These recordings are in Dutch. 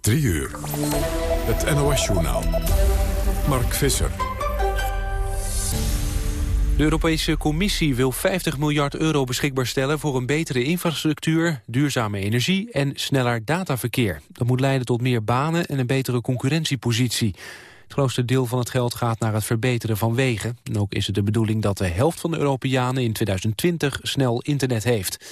3 uur. Het NOS-journaal. Mark Visser. De Europese Commissie wil 50 miljard euro beschikbaar stellen... voor een betere infrastructuur, duurzame energie en sneller dataverkeer. Dat moet leiden tot meer banen en een betere concurrentiepositie. Het grootste deel van het geld gaat naar het verbeteren van wegen. En ook is het de bedoeling dat de helft van de Europeanen in 2020 snel internet heeft.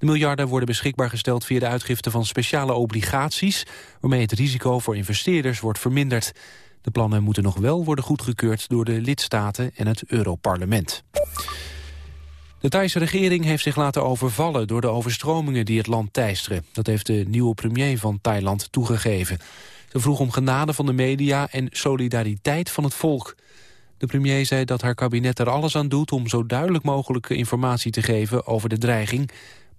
De miljarden worden beschikbaar gesteld via de uitgifte van speciale obligaties... waarmee het risico voor investeerders wordt verminderd. De plannen moeten nog wel worden goedgekeurd door de lidstaten en het Europarlement. De Thaise regering heeft zich laten overvallen door de overstromingen die het land teisteren. Dat heeft de nieuwe premier van Thailand toegegeven. Ze vroeg om genade van de media en solidariteit van het volk. De premier zei dat haar kabinet er alles aan doet om zo duidelijk mogelijk informatie te geven over de dreiging.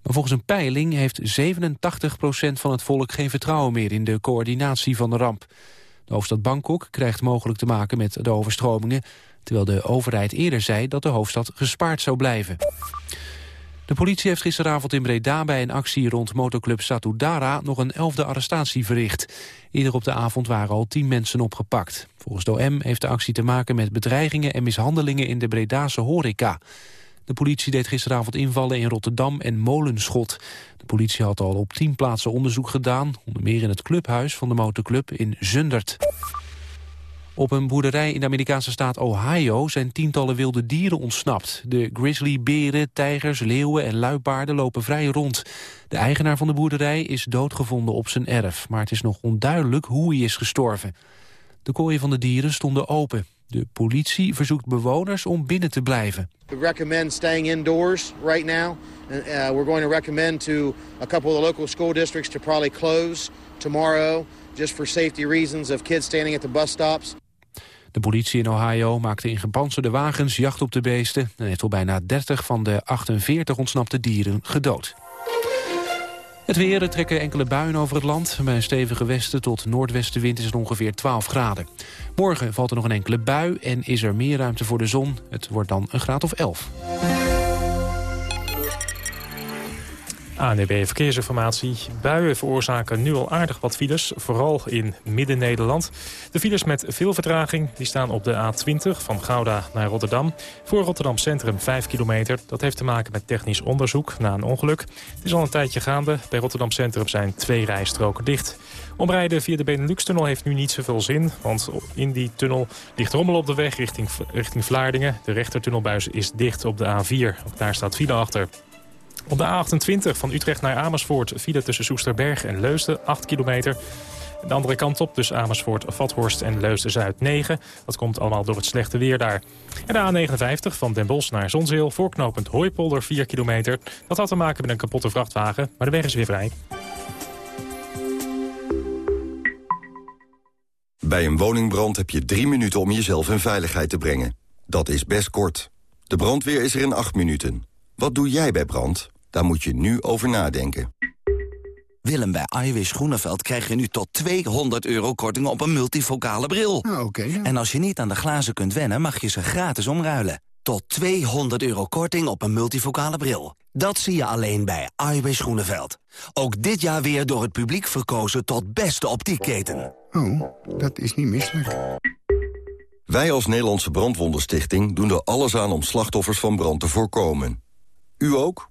Maar volgens een peiling heeft 87% van het volk geen vertrouwen meer in de coördinatie van de ramp. De hoofdstad Bangkok krijgt mogelijk te maken met de overstromingen... terwijl de overheid eerder zei dat de hoofdstad gespaard zou blijven. De politie heeft gisteravond in Breda bij een actie rond motoclub Satudara nog een elfde arrestatie verricht. Eerder op de avond waren al tien mensen opgepakt. Volgens de OM heeft de actie te maken met bedreigingen en mishandelingen in de Bredase horeca. De politie deed gisteravond invallen in Rotterdam en Molenschot. De politie had al op tien plaatsen onderzoek gedaan, onder meer in het clubhuis van de motorclub in Zundert. Op een boerderij in de Amerikaanse staat Ohio zijn tientallen wilde dieren ontsnapt. De grizzlyberen, tijgers, leeuwen en luipaarden lopen vrij rond. De eigenaar van de boerderij is doodgevonden op zijn erf, maar het is nog onduidelijk hoe hij is gestorven. De kooien van de dieren stonden open. De politie verzoekt bewoners om binnen te blijven. We recommend staying indoors right now. Uh, we're going to recommend to a couple of the local school districts to probably close tomorrow just for safety reasons of kids standing at the bus stops. De politie in Ohio maakte in gepantserde wagens jacht op de beesten... en heeft al bijna 30 van de 48 ontsnapte dieren gedood. Het weer, er trekken enkele buien over het land. Bij een stevige westen tot noordwestenwind is het ongeveer 12 graden. Morgen valt er nog een enkele bui en is er meer ruimte voor de zon. Het wordt dan een graad of 11. ANDB Verkeersinformatie. Buien veroorzaken nu al aardig wat files, vooral in Midden-Nederland. De files met veel vertraging die staan op de A20 van Gouda naar Rotterdam. Voor Rotterdam Centrum 5 kilometer. Dat heeft te maken met technisch onderzoek na een ongeluk. Het is al een tijdje gaande. Bij Rotterdam Centrum zijn twee rijstroken dicht. Omrijden via de Benelux-tunnel heeft nu niet zoveel zin, want in die tunnel ligt rommel op de weg richting, richting Vlaardingen. De rechtertunnelbuis is dicht op de A4. Ook daar staat file achter. Op de A28 van Utrecht naar Amersfoort file tussen Soesterberg en Leusden 8 kilometer. De andere kant op, dus Amersfoort, Vathorst en Leusden-Zuid 9. Dat komt allemaal door het slechte weer daar. En de A59 van Den Bosch naar Zonzeel, voorknopend Hooipolder 4 kilometer. Dat had te maken met een kapotte vrachtwagen, maar de weg is weer vrij. Bij een woningbrand heb je drie minuten om jezelf in veiligheid te brengen. Dat is best kort. De brandweer is er in acht minuten. Wat doe jij bij brand? Daar moet je nu over nadenken. Willem, bij Iwis Groeneveld krijg je nu tot 200 euro korting op een multifocale bril. Ah, oké. En als je niet aan de glazen kunt wennen, mag je ze gratis omruilen. Tot 200 euro korting op een multifocale bril. Dat zie je alleen bij Iwis Groeneveld. Ook dit jaar weer door het publiek verkozen tot beste optiekketen. Oh, dat is niet misselijk. Wij als Nederlandse Brandwondenstichting doen er alles aan om slachtoffers van brand te voorkomen. U ook?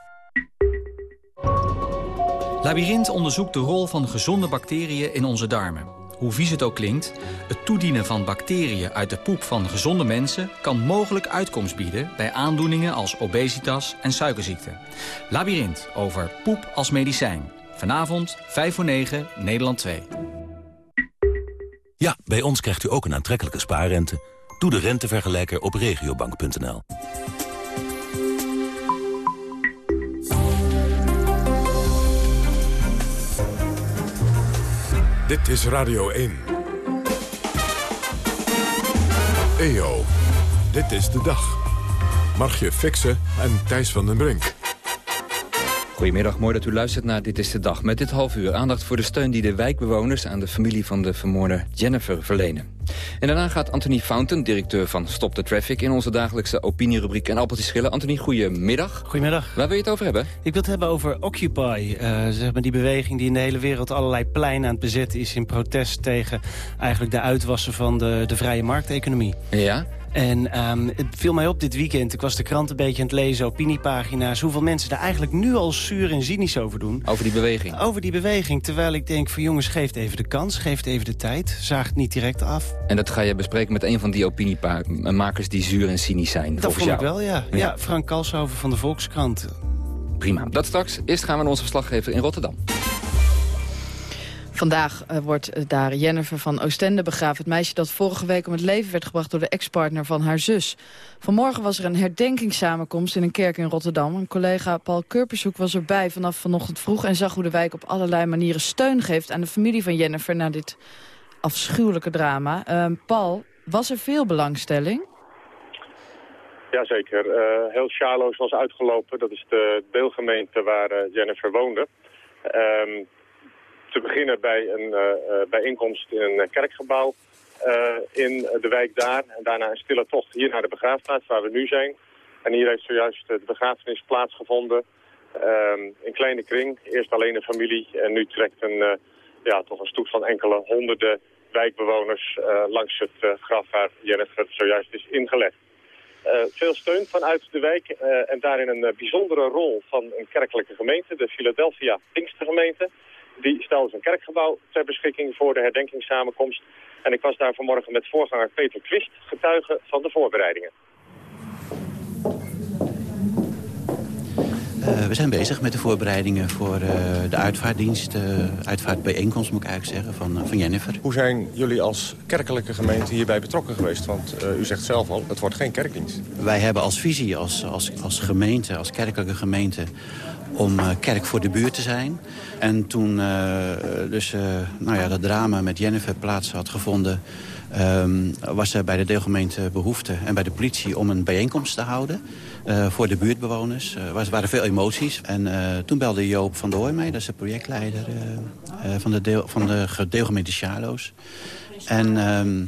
Labyrinth onderzoekt de rol van gezonde bacteriën in onze darmen. Hoe vies het ook klinkt, het toedienen van bacteriën uit de poep van gezonde mensen... kan mogelijk uitkomst bieden bij aandoeningen als obesitas en suikerziekte. Labyrinth over poep als medicijn. Vanavond, 5 voor 9, Nederland 2. Ja, bij ons krijgt u ook een aantrekkelijke spaarrente. Doe de rentevergelijker op regiobank.nl. Dit is Radio 1. EO, Dit is de dag. Margje Fixen en Thijs van den Brink. Goedemiddag, mooi dat u luistert naar Dit is de Dag. Met dit half uur aandacht voor de steun die de wijkbewoners... aan de familie van de vermoorde Jennifer verlenen. En daarna gaat Anthony Fountain, directeur van Stop the Traffic... in onze dagelijkse opinierubriek en appeltjes schillen. Anthony, goedemiddag. Goedemiddag. Waar wil je het over hebben? Ik wil het hebben over Occupy. Uh, zeg maar die beweging die in de hele wereld allerlei pleinen aan het bezetten is... in protest tegen eigenlijk de uitwassen van de, de vrije markteconomie. Ja? En um, het viel mij op dit weekend. Ik was de krant een beetje aan het lezen, opiniepagina's... hoeveel mensen daar eigenlijk nu al zuur en cynisch over doen. Over die beweging? Over die beweging. Terwijl ik denk van jongens, geef even de kans, geef even de tijd. Zaag het niet direct af. En dat ga je bespreken met een van die opiniemakers die zuur en cynisch zijn, Dat vond jou. ik wel, ja. ja. ja Frank Kalshoven van de Volkskrant. Prima. Dat straks. Eerst gaan we naar onze verslaggever in Rotterdam. Vandaag uh, wordt uh, daar Jennifer van Oostende begraven. Het meisje dat vorige week om het leven werd gebracht door de ex-partner van haar zus. Vanmorgen was er een herdenkingssamenkomst in een kerk in Rotterdam. Een collega Paul Kurpershoek was erbij vanaf vanochtend vroeg... en zag hoe de wijk op allerlei manieren steun geeft aan de familie van Jennifer... na dit afschuwelijke drama. Uh, Paul, was er veel belangstelling? Jazeker. Uh, heel Charloes was uitgelopen. Dat is de deelgemeente waar uh, Jennifer woonde. Um, te beginnen bij een uh, bijeenkomst in een kerkgebouw in de wijk daar. En daarna een stille tocht hier naar de begraafplaats waar we nu zijn. En hier heeft zojuist de begrafenis plaatsgevonden. Um, in kleine kring. Eerst alleen de familie en nu trekt een, ja, toch een stoet van enkele honderden wijkbewoners langs het graf waar Jennifer zojuist is ingelegd. Uh, veel steun vanuit de wijk en daarin een bijzondere rol van een kerkelijke gemeente, de Philadelphia Pinkstergemeente. Die stelde zijn kerkgebouw ter beschikking voor de herdenkingssamenkomst. En ik was daar vanmorgen met voorganger Peter Quist getuige van de voorbereidingen. Uh, we zijn bezig met de voorbereidingen voor uh, de uitvaartdienst, uh, uitvaartbijeenkomst moet ik eigenlijk zeggen, van, van Jennifer. Hoe zijn jullie als kerkelijke gemeente hierbij betrokken geweest? Want u zegt zelf al, het wordt geen kerkdienst. Wij hebben als visie, als, als, als gemeente, als kerkelijke gemeente, om kerk voor de buurt te zijn. En toen dus, nou ja, dat drama met Jennifer plaats had gevonden... Um, was er bij de deelgemeente behoefte en bij de politie om een bijeenkomst te houden... Uh, voor de buurtbewoners. Er uh, waren veel emoties. En uh, toen belde Joop van der Hooy mee, dat is de projectleider van, de deel, van de deelgemeente Charloes. En um,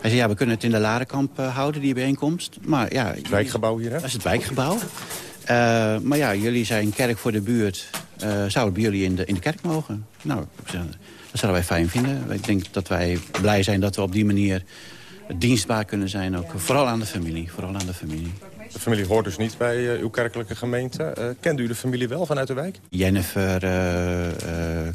hij zei, ja, we kunnen het in de Larenkamp houden, die bijeenkomst. Maar ja, het wijkgebouw hier, hè? Dat is het wijkgebouw. maar ja, jullie zijn kerk voor de buurt. zouden bij jullie in de, in de kerk mogen? Nou, dat zouden wij fijn vinden. Ik denk dat wij blij zijn dat we op die manier dienstbaar kunnen zijn. Ook vooral aan de familie. Vooral aan de familie. De familie hoort dus niet bij uh, uw kerkelijke gemeente. Uh, kent u de familie wel vanuit de wijk? Jennifer uh,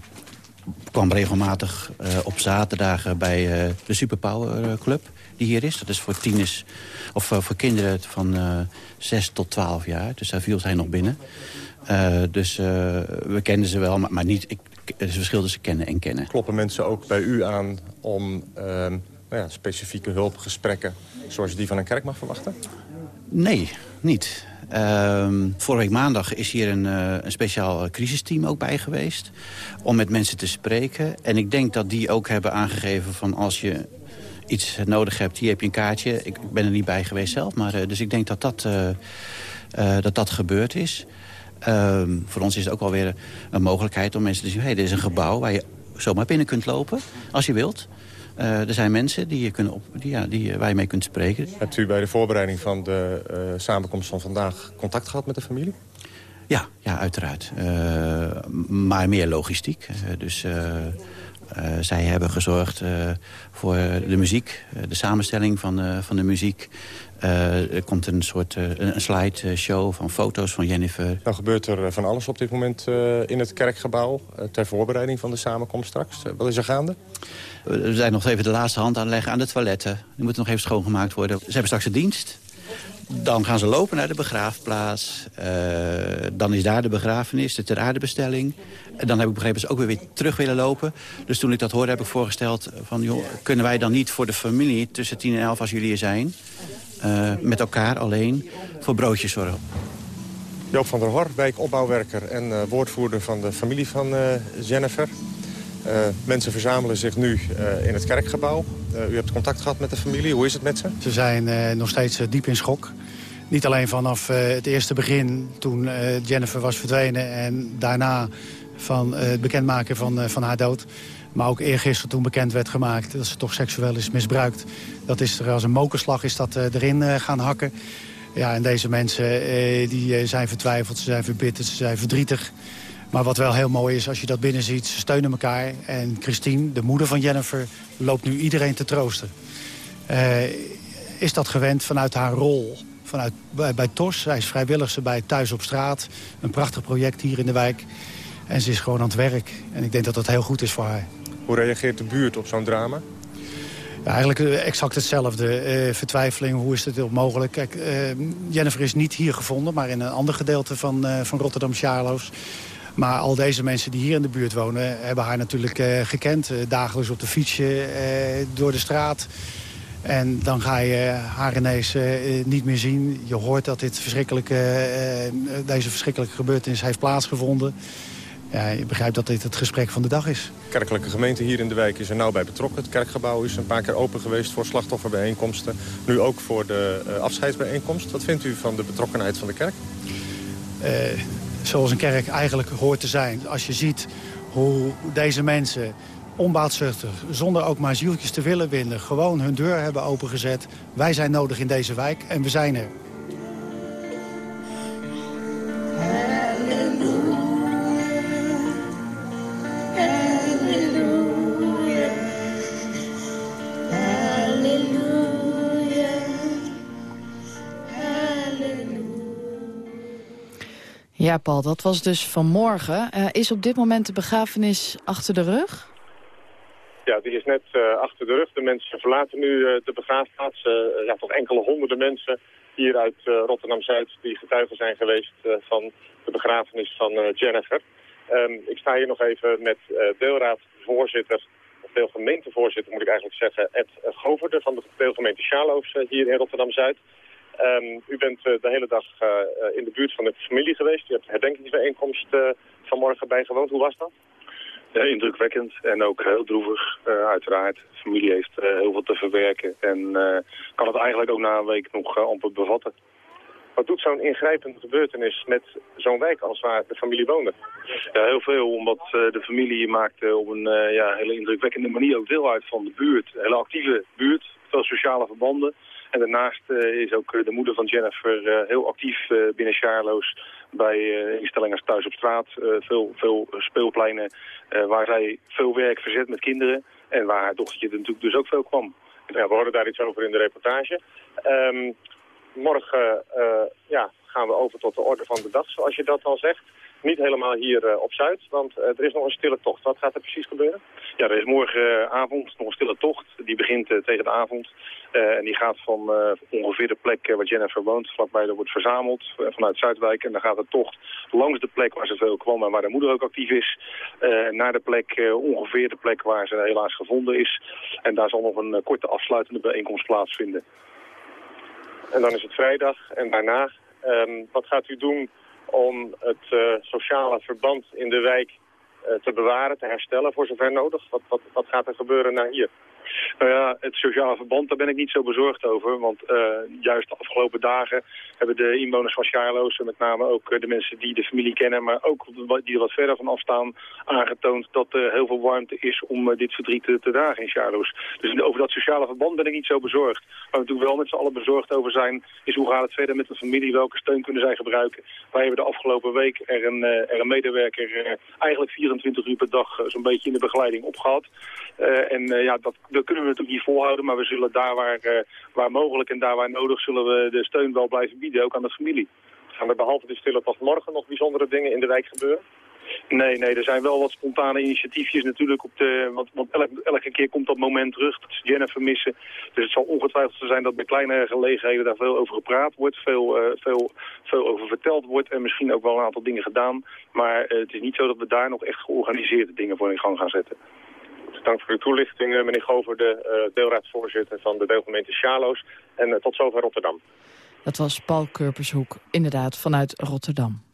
kwam regelmatig op zaterdagen bij de Superpower Club die hier is. Dat is voor tieners of voor kinderen van 6 tot 12 jaar. Dus daar viel zij nog binnen. dus we kenden ze wel, maar, maar niet... Ik, is verschil tussen kennen en kennen. Kloppen mensen ook bij u aan om nou ja, specifieke hulpgesprekken... zoals je die van een kerk mag verwachten? Nee, niet. Uh, vorige week maandag is hier een, uh, een speciaal crisisteam ook bij geweest. Om met mensen te spreken. En ik denk dat die ook hebben aangegeven van als je iets nodig hebt, hier heb je een kaartje. Ik, ik ben er niet bij geweest zelf, maar uh, dus ik denk dat dat, uh, dat, dat gebeurd is. Ehm, voor ons is het ook wel weer een mogelijkheid om mensen te zien... hey, dit is een gebouw waar je zomaar binnen kunt lopen, als je wilt. Uh, er zijn mensen die je kunnen op, die, ja, die, waar je mee kunt spreken. Hebt u bij de voorbereiding van de uh, samenkomst van vandaag contact gehad met de familie? Ja, ja uiteraard. Uh, maar meer logistiek. dus zij hebben gezorgd voor de muziek, de samenstelling van, van de muziek. Uh, er komt een soort uh, een slideshow van foto's van Jennifer. Nou gebeurt er van alles op dit moment uh, in het kerkgebouw... ter voorbereiding van de samenkomst straks. wat is er gaande? We zijn nog even de laatste hand aanleggen aan de toiletten. Die moeten nog even schoongemaakt worden. Ze hebben straks een dienst. Dan gaan ze lopen naar de begraafplaats. dan is daar de begrafenis, de ter aardebestelling. En dan heb ik begrepen dat ze ook weer, weer terug willen lopen. Dus toen ik dat hoorde heb ik voorgesteld... van joh, kunnen wij dan niet voor de familie tussen 10 en 11 als jullie er zijn... Uh, met elkaar alleen voor broodjes zorgen. Joop van der Hor, wijkopbouwwerker en uh, woordvoerder van de familie van uh, Jennifer. mensen verzamelen zich nu in het kerkgebouw. u hebt contact gehad met de familie. Hoe is het met ze? Ze zijn nog steeds diep in schok. Niet alleen vanaf het eerste begin toen Jennifer was verdwenen... en daarna van het bekendmaken van, van haar dood... Maar ook eergisteren toen bekend werd gemaakt dat ze toch seksueel is misbruikt. Dat is er als een mokerslag is dat erin gaan hakken. Ja, en deze mensen eh, die zijn vertwijfeld, ze zijn verbitterd, ze zijn verdrietig. Maar wat wel heel mooi is, als je dat binnen ziet, ze steunen elkaar. En Christine, de moeder van Jennifer, loopt nu iedereen te troosten. Is dat gewend vanuit haar rol vanuit, bij, TOS? Zij is vrijwilligster bij Thuis op Straat. Een prachtig project hier in de wijk. En ze is gewoon aan het werk. En ik denk dat dat heel goed is voor haar. Hoe reageert de buurt op zo'n drama? Ja, eigenlijk eh, exact hetzelfde. Uh, vertwijfeling, hoe is het mogelijk? Kijk, uh, Jennifer is niet hier gevonden, maar in een ander gedeelte van, van Rotterdam-Charloes. Maar al deze mensen die hier in de buurt wonen... hebben haar natuurlijk gekend. dagelijks op de fietsje, door de straat. En dan ga je haar ineens niet meer zien. Je hoort dat dit verschrikkelijke, deze verschrikkelijke gebeurtenis heeft plaatsgevonden. Ja, je begrijpt dat dit het gesprek van de dag is. De kerkelijke gemeente hier in de wijk is er nauw bij betrokken. Het kerkgebouw is een paar keer open geweest voor slachtofferbijeenkomsten. Nu ook voor de uh, afscheidsbijeenkomst. Wat vindt u van de betrokkenheid van de kerk? Uh, zoals een kerk eigenlijk hoort te zijn. Als je ziet hoe deze mensen onbaatzuchtig, zonder ook maar zieltjes te willen winnen... gewoon hun deur hebben opengezet. Wij zijn nodig in deze wijk en we zijn er. Ja, Paul, dat was dus vanmorgen. Uh, is op dit moment de begrafenis achter de rug? Ja, die is net uh, achter de rug. De mensen verlaten nu uh, de begraafplaats. ja, toch enkele honderden mensen hier uit Rotterdam-Zuid... die getuigen zijn geweest van de begrafenis van Jennifer. Um, ik sta hier nog even met deelraadvoorzitter... of deelgemeentevoorzitter moet ik eigenlijk zeggen... Ed Goverde van de deelgemeente Sjaloos hier in Rotterdam-Zuid... Um, u bent uh, de hele dag uh, in de buurt van de familie geweest. U hebt de herdenkingsbijeenkomst uh, vanmorgen bijgewoond. Hoe was dat? Ja, indrukwekkend en ook heel droevig, uiteraard. De familie heeft heel veel te verwerken en kan het eigenlijk ook na een week nog amper bevatten. Wat doet zo'n ingrijpende gebeurtenis met zo'n wijk als waar de familie woonde? Ja, heel veel, omdat de familie maakt op een ja, hele indrukwekkende manier ook deel uit van de buurt. Een hele actieve buurt, veel sociale verbanden. En daarnaast uh, is ook eh, de moeder van Jennifer uh, heel actief binnen Charloes bij instellingen als Thuis op Straat. veel, veel speelpleinen waar zij veel werk verzet met kinderen. En waar haar dochtertje natuurlijk dus ook veel kwam. Ja, we horen daar iets over in de reportage. Um, morgen ja, gaan we over tot de orde van de dag, zoals je dat al zegt. Niet helemaal hier uh, op Zuid, want uh, er is nog een stille tocht. Wat gaat er precies gebeuren? Ja, er is morgenavond nog een stille tocht. Die begint uh, tegen de avond. en die gaat van ongeveer de plek waar Jennifer woont, vlakbij, daar wordt verzameld vanuit Zuidwijk. En dan gaat de tocht langs de plek waar ze veel kwam en waar de moeder ook actief is. naar de plek, ongeveer de plek waar ze helaas gevonden is. En daar zal nog een korte afsluitende bijeenkomst plaatsvinden. En dan is het vrijdag en daarna, um, wat gaat u doen om het uh, sociale verband in de wijk uh, te bewaren, te herstellen voor zover nodig? Wat, wat, wat gaat er gebeuren naar hier? Nou ja, het sociale verband, daar ben ik niet zo bezorgd over. Want uh, juist de afgelopen dagen hebben de inwoners van Sjaarloos... met name ook de mensen die de familie kennen... maar ook die er wat verder van afstaan... aangetoond dat er heel veel warmte is om uh, dit verdriet te, dragen in Sjaarloos. Dus over dat sociale verband ben ik niet zo bezorgd. Waar we natuurlijk wel met z'n allen bezorgd over zijn... is hoe gaat het verder met de familie? Welke steun kunnen zij gebruiken? Wij hebben de afgelopen week er een, er een medewerker... eigenlijk 24 uur per dag zo'n beetje in de begeleiding opgehad. en ja, dat dat kunnen we natuurlijk niet volhouden, maar we zullen daar waar, uh, waar mogelijk en daar waar nodig zullen we de steun wel blijven bieden, ook aan de familie. Gaan er behalve de stille tot morgen nog bijzondere dingen in de wijk gebeuren? Nee, nee, er zijn wel wat spontane initiatiefjes natuurlijk. Op de, want want elke, elke keer komt dat moment terug dat ze Jennifer missen. Dus het zal ongetwijfeld zo zijn dat bij kleinere gelegenheden daar veel over gepraat wordt. Veel, uh, veel, veel over verteld wordt en misschien ook wel een aantal dingen gedaan. Maar uh, het is niet zo dat we daar nog echt georganiseerde dingen voor in gang gaan zetten. Dank voor uw toelichting, eh, meneer Gover, de uh, deelraadsvoorzitter van de deelgemeente Sjaloos. En uh, tot zover Rotterdam. Dat was Paul Kurpershoek, inderdaad, vanuit Rotterdam.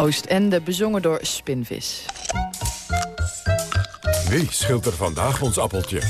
Oostende, bezongen door Spinvis. Wie scheelt er vandaag ons appeltje?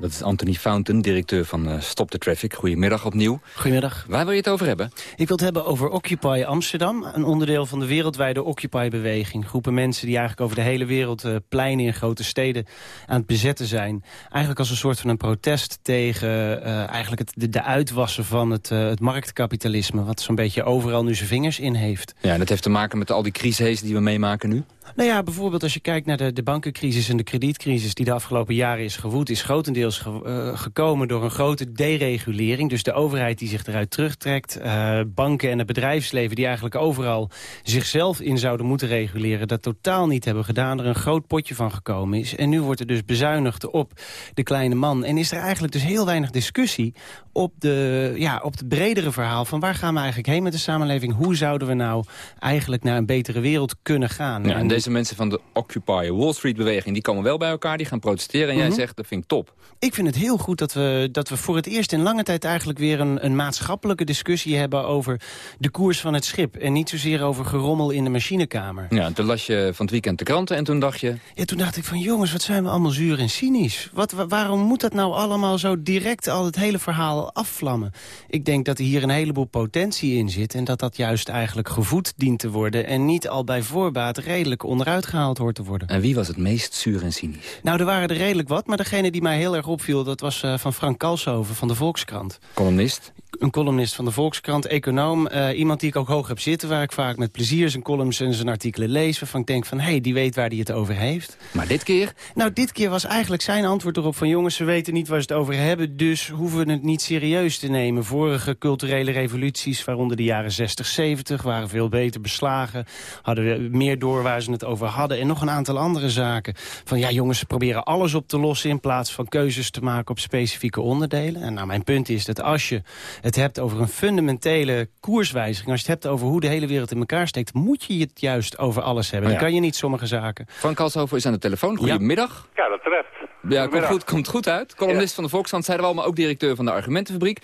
Dat is Anthony Fountain, directeur van uh, Stop the Traffic. Goedemiddag opnieuw. Goedemiddag. Waar wil je het over hebben? Ik wil het hebben over Occupy Amsterdam. Een onderdeel van de wereldwijde Occupy-beweging. Groepen mensen die eigenlijk over de hele wereld uh, pleinen in grote steden aan het bezetten zijn. Eigenlijk als een soort van een protest tegen uh, eigenlijk het, de, de, uitwassen van het, het marktkapitalisme. Wat zo'n beetje overal nu zijn vingers in heeft. Ja, en dat heeft te maken met al die crises die we meemaken nu? Nou ja, bijvoorbeeld als je kijkt naar de, de bankencrisis en de kredietcrisis... die de afgelopen jaren is gewoed, is grotendeels ge, uh, gekomen door een grote deregulering. Dus de overheid die zich eruit terugtrekt. Uh, banken en het bedrijfsleven die eigenlijk overal zichzelf in zouden moeten reguleren... dat totaal niet hebben gedaan, er een groot potje van gekomen is. En nu wordt er dus bezuinigd op de kleine man. En is er eigenlijk dus heel weinig discussie op, de, ja, op het bredere verhaal... van waar gaan we eigenlijk heen met de samenleving? Hoe zouden we nou eigenlijk naar een betere wereld kunnen gaan? Ja, deze mensen van de Occupy Wall Street beweging... die komen wel bij elkaar, die gaan protesteren. En jij Mhm. zegt, dat vind ik top. Ik vind het heel goed dat we, dat we voor het eerst in lange tijd eigenlijk weer een, een maatschappelijke discussie hebben over de koers van het schip. En niet zozeer over gerommel in de machinekamer. Ja, toen las je van het weekend de kranten en toen dacht je... Ja, toen dacht ik van jongens, wat zijn we allemaal zuur en cynisch. Wat, wa- waarom moet dat nou allemaal zo direct al het hele verhaal afvlammen? Ik denk dat er hier een heleboel potentie in zit... en dat dat juist eigenlijk gevoed dient te worden... en niet al bij voorbaat redelijk onderuit gehaald hoort te worden. En wie was het meest zuur en cynisch? Nou, er waren er redelijk wat, maar degene die mij heel erg opviel... dat was eh, van Frank Kalshoven van de Volkskrant. Columnist? Een columnist van de Volkskrant, econoom. eh, iemand die ik ook hoog heb zitten, waar ik vaak met plezier zijn columns en zijn artikelen lees. Waarvan ik denk van, hé, hey, die weet waar hij het over heeft. Maar dit keer? Nou, dit keer was eigenlijk zijn antwoord erop van... jongens, ze weten niet waar ze het over hebben, dus hoeven we het niet serieus te nemen. Vorige culturele revoluties, waaronder de jaren 60, 70... waren veel beter beslagen, hadden we meer door waar ze het over hadden... en nog een aantal andere zaken. Van ja, jongens, ze proberen alles op te lossen... in plaats van keuzes te maken op specifieke onderdelen. En nou, mijn punt is dat als je het hebt over een fundamentele koerswijziging... als je het hebt over hoe de hele wereld in elkaar steekt... moet je het juist over alles hebben. Oh Dan ja. kan je niet sommige zaken. Frank Kalshoven is aan de telefoon. Goedemiddag. Ja, dat treft. Ja, komt goed, komt goed uit. Columnist van de Volkskrant zeiden we al, maar ook directeur van de Argumentenfabriek.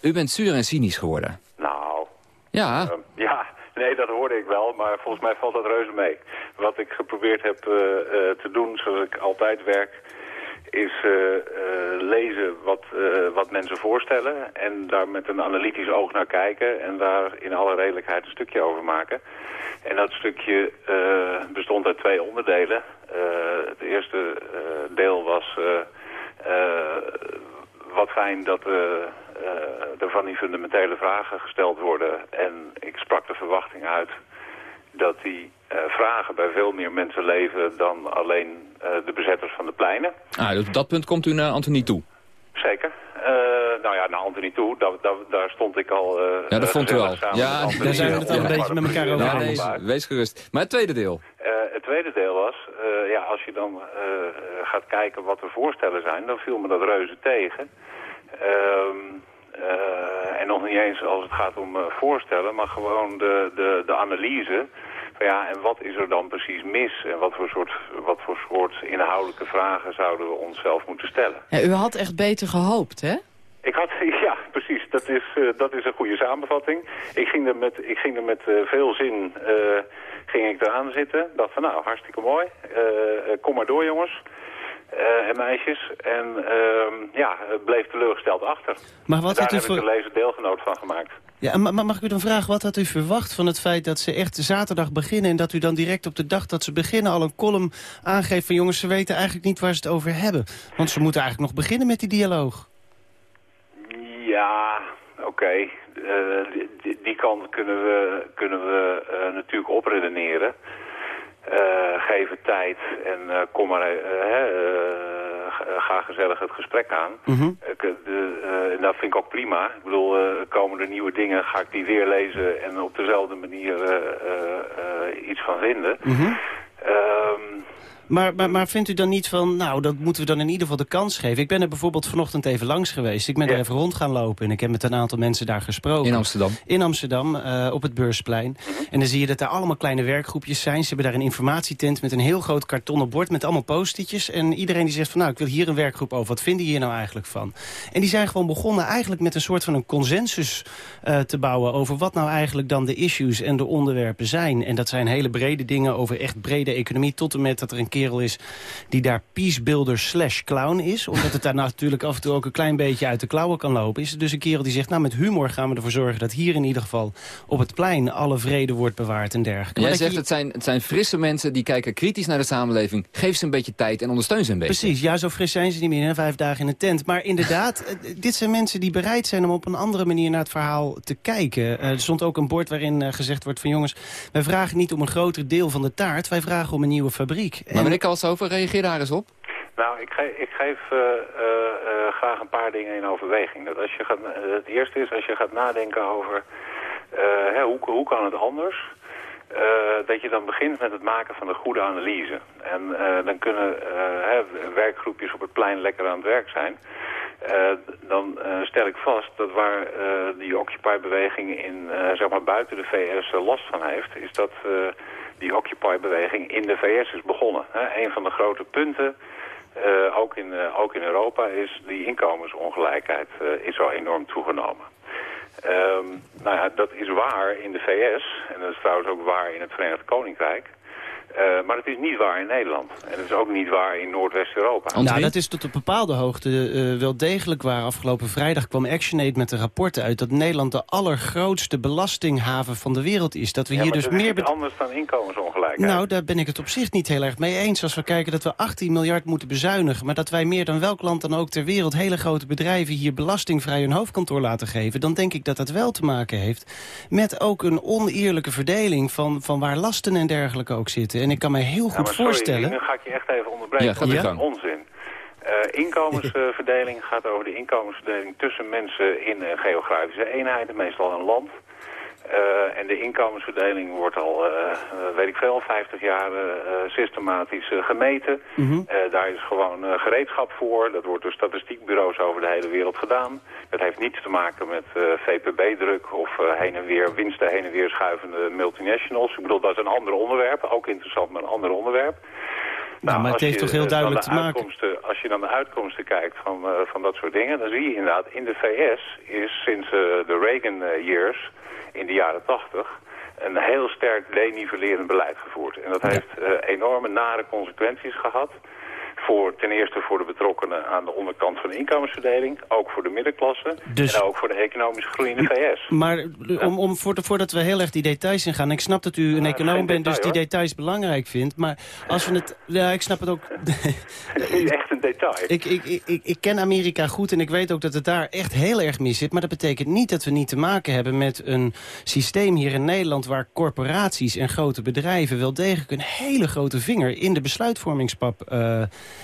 U bent zuur en cynisch geworden. Nou, Ja, ehm, ja, nee, dat hoorde ik wel, maar volgens mij valt dat reuze mee. Wat ik geprobeerd heb eh, eh, te doen, zoals ik altijd werk, is eh, eh, lezen wat, eh, wat mensen voorstellen en daar met een analytisch oog naar kijken en daar in alle redelijkheid een stukje over maken. En dat stukje bestond uit twee onderdelen. Het eerste deel was wat fijn dat er van die fundamentele vragen gesteld worden. En ik sprak de verwachting uit dat die eh, vragen bij veel meer mensen leven dan alleen eh, de bezetters van de pleinen. ah, dus op dat punt komt u naar Anthony toe. Zeker. Eh, nou ja, naar Anthony toe, daar, daar, daar stond ik al... eh, Ja, dat vond u al. Ja, Anthony. daar zijn we het al een beetje met elkaar over Nee, wees gerust. Maar het tweede deel. Eh, het tweede deel was, eh, ja, als je dan eh, gaat kijken wat de voorstellen zijn, dan viel me dat reuze tegen. Ehm, eh, en nog niet eens als het gaat om eh, voorstellen, maar gewoon de, de, de analyse. Van ja, en wat is er dan precies mis? En wat voor soort, wat voor soort inhoudelijke vragen zouden we onszelf moeten stellen? Ja, u had echt beter gehoopt, hè? Ik had, ja, precies. Dat is, eh, dat is een goede samenvatting. Ik ging er met, ik ging er met veel zin eh, ging ik eraan zitten. Dacht van nou, hartstikke mooi. Kom maar door jongens. Eh, en meisjes. En ehm, ja, bleef teleurgesteld achter. Maar wat En had daar u heb ik voor- de lezer deelgenoot van gemaakt. Ja, ma- ma- mag ik u dan vragen, wat had u verwacht van het feit dat ze echt zaterdag beginnen... en dat u dan direct op de dag dat ze beginnen al een column aangeeft van... jongens, ze weten eigenlijk niet waar ze het over hebben. Want ze moeten eigenlijk nog beginnen met die dialoog. Ja, oké. Eh, die kant kunnen we, kunnen we eh, natuurlijk opredeneren. Eh, geef het tijd en eh, kom maar, eh, ga- gezellig het gesprek aan. Ik, eh, de, en dat vind ik ook prima. Ik bedoel, komen er nieuwe dingen, ga ik die weer lezen en op dezelfde manier iets van vinden. Ehm, Maar, maar, maar vindt u dan niet van, nou, dat moeten we dan in ieder geval de kans geven? Ik ben er bijvoorbeeld vanochtend even langs geweest. Ik ben er even rond gaan lopen en ik heb met een aantal mensen daar gesproken. In Amsterdam? In Amsterdam, uh, op het Beursplein. En dan zie je dat daar allemaal kleine werkgroepjes zijn. Ze hebben daar een informatietent met een heel groot kartonnen bord met allemaal post-itjes. En iedereen die zegt van, nou, ik wil hier een werkgroep over. Wat vinden hier nou eigenlijk van? En die zijn gewoon begonnen eigenlijk met een soort van een consensus uh, te bouwen... over wat nou eigenlijk dan de issues en de onderwerpen zijn. En dat zijn hele brede dingen over echt brede economie... tot en met dat er een kerel is die daar peacebuilder slash clown is. Omdat het daar natuurlijk af en toe ook een klein beetje uit de klauwen kan lopen. Is het dus een kerel die zegt, nou met humor gaan we ervoor zorgen... dat hier in ieder geval op het plein alle vrede wordt bewaard en dergelijke. Jij zegt, het, zijn, het zijn frisse mensen die kijken kritisch naar de samenleving. Geef ze een beetje tijd en ondersteun ze een beetje. Precies, ja, zo fris zijn ze niet meer, hè? vijf dagen in een tent. Maar inderdaad, eh, dit zijn mensen die bereid zijn om op een andere manier naar het verhaal te kijken. Uh, er stond ook een bord waarin uh, gezegd wordt van jongens... wij vragen niet om een groter deel van de taart, wij vragen om een nieuwe fabriek. Maar meneer Kalshoven, reageer daar eens op. Nou, ik, ik geef uh, uh, graag een paar dingen in overweging. Dat als je gaat, het eerste is als je gaat nadenken over hè, hoe, hoe kan het anders... Uh, dat je dan begint met het maken van een goede analyse. En dan kunnen werkgroepjes op het plein lekker aan het werk zijn. dan stel ik vast dat waar die Occupy-beweging in, zeg maar buiten de VS last van heeft... is dat die Occupy-beweging in de VS is begonnen. Hè. Een van de grote punten, ook, in, ook in Europa, is die inkomensongelijkheid is al enorm toegenomen. Um, nou ja, dat is waar in de VS en dat is trouwens ook waar in het Verenigd Koninkrijk. Uh, maar het is niet waar in Nederland. En het is ook niet waar in Noordwest-Europa. Nou, dat is tot een bepaalde hoogte uh, wel degelijk waar. Afgelopen vrijdag kwam ActionAid met een rapport uit... dat Nederland de allergrootste belastinghaven van de wereld is. Dat we ja, hier dus dat meer... is anders dan inkomensongelijkheid. Nou, daar ben ik het op zich niet heel erg mee eens. Als we kijken dat we 18 miljard moeten bezuinigen... maar dat wij meer dan welk land dan ook ter wereld... hele grote bedrijven hier belastingvrij hun hoofdkantoor laten geven... dan denk ik dat dat wel te maken heeft met ook een oneerlijke verdeling... van, van waar lasten en dergelijke ook zitten. En ik kan me heel goed ja, sorry, voorstellen... Nu ga ik je echt even onderbreken, Ja, gaat dat uw is onzin. Uh, inkomensverdeling gaat over de inkomensverdeling tussen mensen in een geografische eenheid, meestal een land. Uh, en de inkomensverdeling wordt al, uh, weet ik veel, 50 jaar systematisch gemeten. Mhm. -hmm. daar is gewoon gereedschap voor. Dat wordt door statistiekbureaus over de hele wereld gedaan. Dat heeft niets te maken met VPB-druk of heen en weer winsten heen en weer schuivende multinationals. Ik bedoel, dat is een ander onderwerp. Ook interessant, maar een ander onderwerp. Nou, maar het heeft toch heel duidelijk te maken. Als je naar de uitkomsten kijkt van, van dat soort dingen, dan zie je inderdaad in de VS is sinds de Reagan years in de jaren 80 een heel sterk denivellerend beleid gevoerd. En dat heeft uh, enorme nare consequenties gehad. Voor, ten eerste voor de betrokkenen aan de onderkant van de inkomensverdeling. Ook voor de middenklasse. Dus- En ook voor de economische groei in de VS. Maar om, om, voor, voordat we heel erg die details ingaan... ik snap dat u een econoom geen bent, dus die details belangrijk vindt. Maar als we het... Ja, ik snap het ook... Het is echt een detail. Ik, ik, ik, ik, ken Amerika goed en ik weet ook dat het daar echt heel erg mis zit. Maar dat betekent niet dat we niet te maken hebben met een systeem hier in Nederland... waar corporaties en grote bedrijven wel degelijk een hele grote vinger... in de besluitvormingspap eh,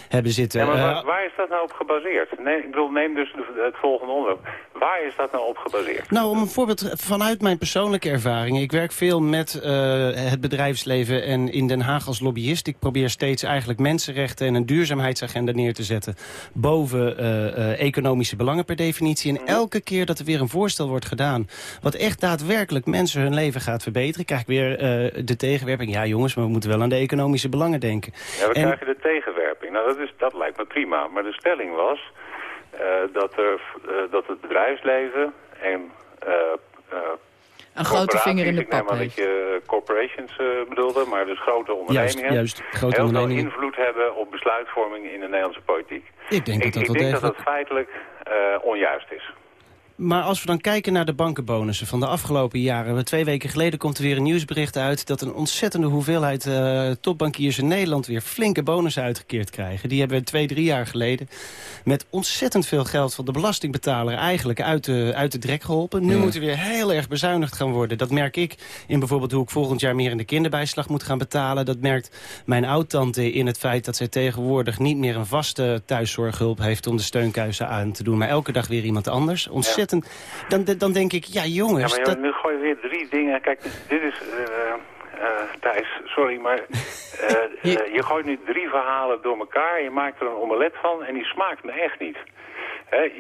hebben zitten. Ja, maar Eh, waar, waar is dat nou op gebaseerd? Nee, ik bedoel, neem dus het volgende onderwerp. Waar is dat nou op gebaseerd? Nou, om een voorbeeld vanuit mijn persoonlijke ervaringen. Ik werk veel met eh, het bedrijfsleven en in Den Haag als lobbyist. Ik probeer steeds eigenlijk mensenrechten en een duurzaamheidsagenda neer te zetten... boven eh, economische belangen per definitie. En elke keer dat er weer een voorstel wordt gedaan... wat echt daadwerkelijk mensen hun leven gaat verbeteren... krijg ik weer de tegenwerping. Ja, jongens, maar we moeten wel aan de economische belangen denken. Ja, we En- krijgen de tegenwerping. Nou, dat, is, dat lijkt me prima. Maar de stelling was eh, dat, er, eh, dat het bedrijfsleven en... eh, eh, Een grote vinger in de pap heeft. dat je corporations eh, bedoelde, maar dus grote ondernemingen... juist, grote heel ondernemingen. veel invloed hebben op besluitvorming in de Nederlandse politiek. Ik denk dat dat ik wel denk dat dat feitelijk eh, onjuist is. Maar als we dan kijken naar de bankenbonussen van de afgelopen jaren... Twee weken geleden komt er weer een nieuwsbericht uit... dat een ontzettende hoeveelheid eh, topbankiers in Nederland... weer flinke bonussen uitgekeerd krijgen. Die hebben we twee, drie jaar geleden... met ontzettend veel geld van de belastingbetaler... eigenlijk uit de, uit de drek geholpen. Nu Ja. moet er weer heel erg bezuinigd gaan worden. Dat merk ik in bijvoorbeeld hoe ik volgend jaar... meer in de kinderbijslag moet gaan betalen. Dat merkt mijn oud-tante in het feit dat zij tegenwoordig... niet meer een vaste thuiszorghulp heeft om de steunkuisen aan te doen... maar elke dag weer iemand anders. Ontzettend. Dan, dan denk ik, ja Ja, jongens... maar dat, joh, nu gooi je weer drie dingen. Kijk, dit is... eh, Thijs, sorry, maar je gooit nu drie verhalen door elkaar. Je maakt er een omelet van en die smaakt me echt niet. Hè,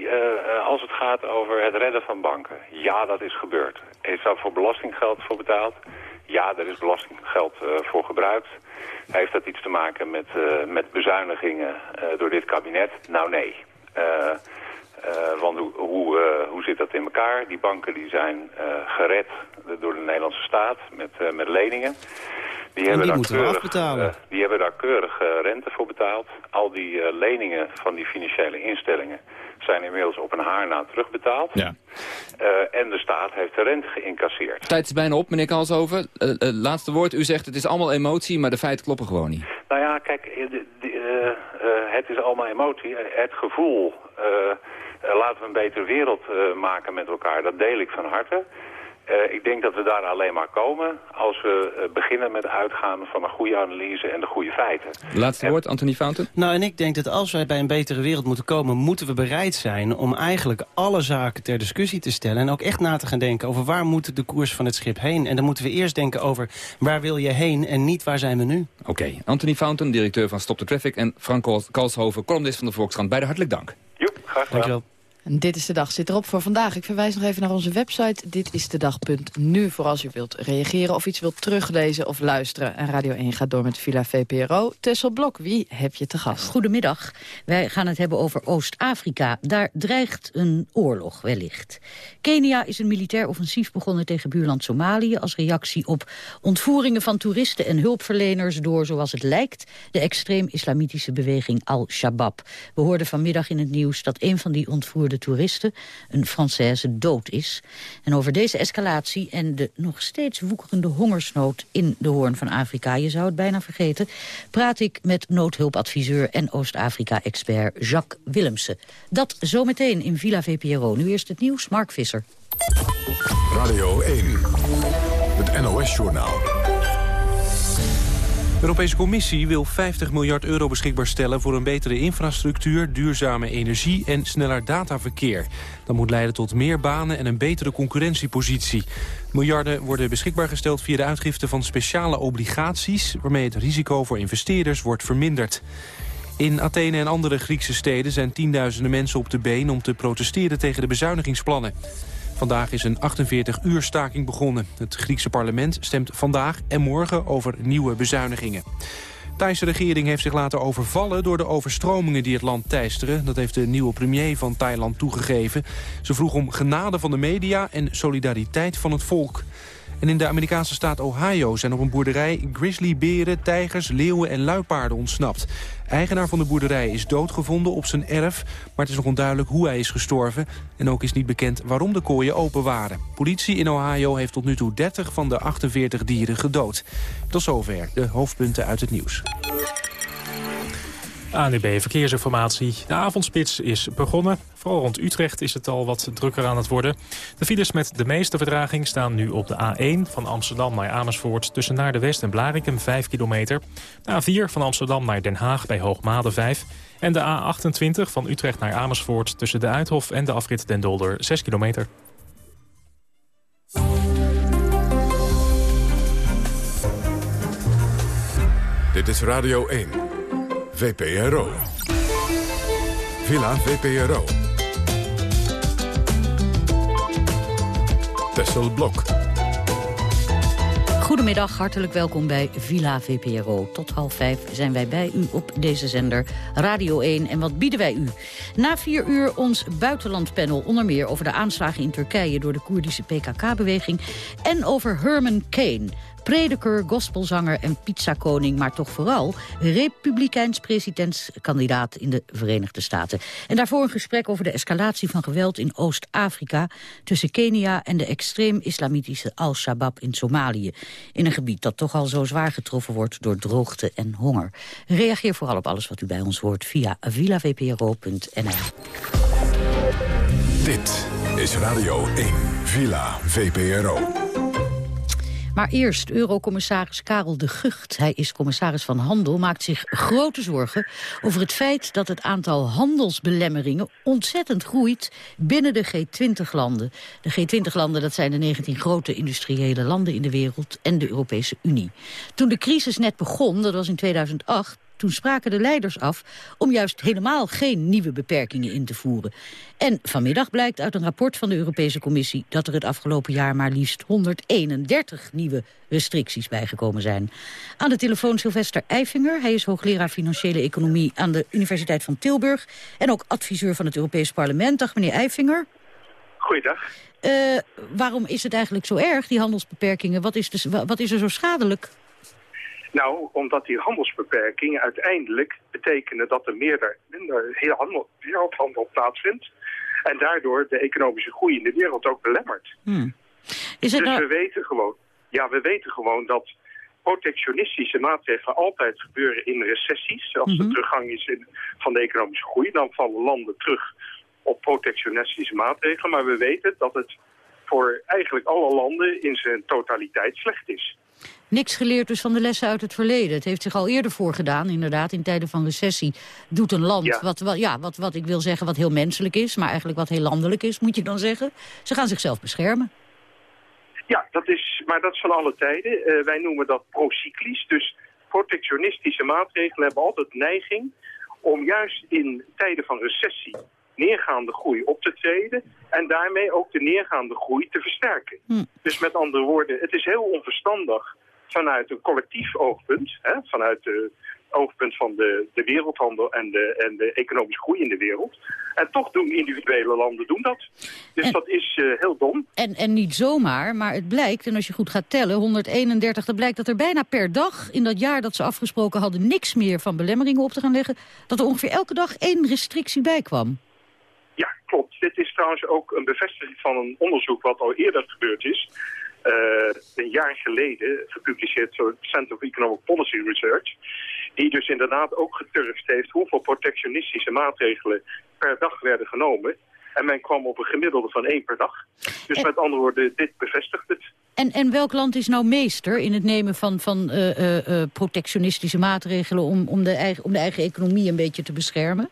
als het gaat over het redden van banken. Ja, dat is gebeurd. Is daar voor belastinggeld voor betaald? Ja, er is belastinggeld voor gebruikt. Heeft dat iets te maken met, met bezuinigingen door dit kabinet? Nou, nee. Uh, want hoe, hoe, uh, hoe zit dat in elkaar? Die banken die zijn uh, gered door de Nederlandse staat met, met leningen. Die, hebben, die daar keurig, die hebben daar keurig rente voor betaald. Al die leningen van die financiële instellingen zijn inmiddels op een haar na terugbetaald. Ja. en de staat heeft de rente geïncasseerd. Tijd is bijna op, meneer Kalshoven. laatste woord, u zegt het is allemaal emotie, maar de feiten kloppen gewoon niet. Nou ja, kijk, het is allemaal emotie. Het gevoel eh, laten we een betere wereld eh, maken met elkaar. Dat deel ik van harte. Uh, ik denk dat we daar alleen maar komen als we uh, beginnen met uitgaan van een goede analyse en de goede feiten. Laatste woord, Anthony Fountain. Nou, en ik denk dat als wij bij een betere wereld moeten komen... moeten we bereid zijn om eigenlijk alle zaken ter discussie te stellen... en ook echt na te gaan denken over waar moet de koers van het schip heen. En dan moeten we eerst denken over waar wil je heen en niet waar zijn we nu. Oké, Anthony Fountain, directeur van Stop the Traffic... en Frank Kalshoven, columnist van de Volkskrant. Beide hartelijk dank. Joep, graag gedaan. En dit is de dag zit erop voor vandaag. Ik verwijs nog even naar onze website. Dit is de dag.nu voor als u wilt reageren of iets wilt teruglezen of luisteren. En Radio 1 gaat door met Villa VPRO. Tessel Blok, wie heb je te gast? Goedemiddag. Wij gaan het hebben over Oost-Afrika. Daar dreigt een oorlog wellicht. Kenia is een militair offensief begonnen tegen buurland Somalië... als reactie op ontvoeringen van toeristen en hulpverleners... door, zoals het lijkt, de extreem-islamitische beweging Al-Shabaab. We hoorden vanmiddag in het nieuws dat een van die ontvoerders de toeristen, een Française, dood is. En over deze escalatie en de nog steeds woekerende hongersnood in de Hoorn van Afrika, je zou het bijna vergeten, praat ik met noodhulpadviseur en Oost-Afrika-expert Jacques Willemsen. Dat zometeen in Villa VPRO. Nu eerst het nieuws, Mark Visser. Radio 1, het NOS-journaal. De Europese Commissie wil 50 miljard euro beschikbaar stellen... voor een betere infrastructuur, duurzame energie en sneller dataverkeer. Dat moet leiden tot meer banen en een betere concurrentiepositie. Miljarden worden beschikbaar gesteld via de uitgifte van speciale obligaties... waarmee het risico voor investeerders wordt verminderd. In Athene en andere Griekse steden zijn tienduizenden mensen op de been... om te protesteren tegen de bezuinigingsplannen. Vandaag is een 48-uur staking begonnen. Het Griekse parlement stemt vandaag en morgen over nieuwe bezuinigingen. De Thaise regering heeft zich laten overvallen door de overstromingen die het land teisteren. Dat heeft de nieuwe premier van Thailand toegegeven. Ze vroeg om genade van de media en solidariteit van het volk. En in de Amerikaanse staat Ohio zijn op een boerderij grizzlyberen, tijgers, leeuwen en luipaarden ontsnapt. Eigenaar van de boerderij is doodgevonden op zijn erf, maar het is nog onduidelijk hoe hij is gestorven. En ook is niet bekend waarom de kooien open waren. Politie in Ohio heeft tot nu toe 30 van de 48 dieren gedood. Tot zover de hoofdpunten uit het nieuws. ANUB Verkeersinformatie. De avondspits is begonnen. Vooral rond Utrecht is het al wat drukker aan het worden. De files met de meeste vertraging staan nu op de A1 van Amsterdam naar Amersfoort... tussen naar de West en Blarikum 5 kilometer. De A4 van Amsterdam naar Den Haag bij Hoogmade 5. En de A28 van Utrecht naar Amersfoort tussen de Uithof en de afrit Den Dolder 6 kilometer. Dit is Radio 1. VPRO. Villa VPRO. Tessel Blok. Goedemiddag, hartelijk welkom bij Villa VPRO. Tot half vijf zijn wij bij u op deze zender Radio 1. En wat bieden wij u? Na vier uur ons buitenlandpanel, onder meer over de aanslagen in Turkije... door de Koerdische PKK-beweging en over Herman Kane prediker, gospelzanger en pizzakoning... maar toch vooral republikeins presidentskandidaat in de Verenigde Staten. En daarvoor een gesprek over de escalatie van geweld in Oost-Afrika... tussen Kenia en de extreem-islamitische Al-Shabaab in Somalië. In een gebied dat toch al zo zwaar getroffen wordt door droogte en honger. Reageer vooral op alles wat u bij ons hoort via villavpro.nl. Dit is Radio 1, Villa VPRO. Maar eerst, eurocommissaris Karel de Gucht, hij is commissaris van Handel... maakt zich grote zorgen over het feit dat het aantal handelsbelemmeringen... ontzettend groeit binnen de G20-landen. De G20-landen, dat zijn de 19 grote industriële landen in de wereld... en de Europese Unie. Toen de crisis net begon, dat was in 2008 toen spraken de leiders af om juist helemaal geen nieuwe beperkingen in te voeren. En vanmiddag blijkt uit een rapport van de Europese Commissie... dat er het afgelopen jaar maar liefst 131 nieuwe restricties bijgekomen zijn. Aan de telefoon Sylvester Eifinger. Hij is hoogleraar Financiële Economie aan de Universiteit van Tilburg... en ook adviseur van het Europees Parlement. Dag meneer Eifinger. Goeiedag. Uh, waarom is het eigenlijk zo erg, die handelsbeperkingen? Wat is, dus, wat is er zo schadelijk? Nou, omdat die handelsbeperkingen uiteindelijk betekenen dat er minder, minder wereldhandel plaatsvindt. En daardoor de economische groei in de wereld ook belemmert. Hmm. Is het dus nou... we weten gewoon, ja, we weten gewoon dat protectionistische maatregelen altijd gebeuren in recessies. Als er mhm. teruggang is in, van de economische groei, dan vallen landen terug op protectionistische maatregelen. Maar we weten dat het voor eigenlijk alle landen in zijn totaliteit slecht is. Niks geleerd dus van de lessen uit het verleden. Het heeft zich al eerder voorgedaan, inderdaad, in tijden van recessie. Doet een land, Wat, wat, ja, wat, wat ik wil zeggen, wat heel menselijk is... maar eigenlijk wat heel landelijk is, moet je dan zeggen. Ze gaan zichzelf beschermen. Ja, dat is, maar dat is van alle tijden. Uh, wij noemen dat procyclisch. Dus protectionistische maatregelen hebben altijd neiging... om juist in tijden van recessie neergaande groei op te treden... en daarmee ook de neergaande groei te versterken. Hm. Dus met andere woorden, het is heel onverstandig vanuit een collectief oogpunt, hè, vanuit het oogpunt van de, de wereldhandel en de, en de economische groei in de wereld. En toch doen individuele landen doen dat. Dus dat is uh, heel dom. En, en niet zomaar, maar het blijkt, en als je goed gaat tellen, 131, dat blijkt dat er bijna per dag in dat jaar dat ze afgesproken hadden niks meer van belemmeringen op te gaan leggen, dat er ongeveer elke dag één restrictie bij kwam. Ja, klopt. Dit is trouwens ook een bevestiging van een onderzoek wat al eerder gebeurd is. Uh, een jaar geleden gepubliceerd door het Center for Economic Policy Research. Die dus inderdaad ook geturfd heeft hoeveel protectionistische maatregelen per dag werden genomen. En men kwam op een gemiddelde van één per dag. Dus met andere woorden, dit bevestigt het. En, en welk land is nou meester in het nemen van, van uh, uh, protectionistische maatregelen... Om, om, de eigen, om de eigen economie een beetje te beschermen?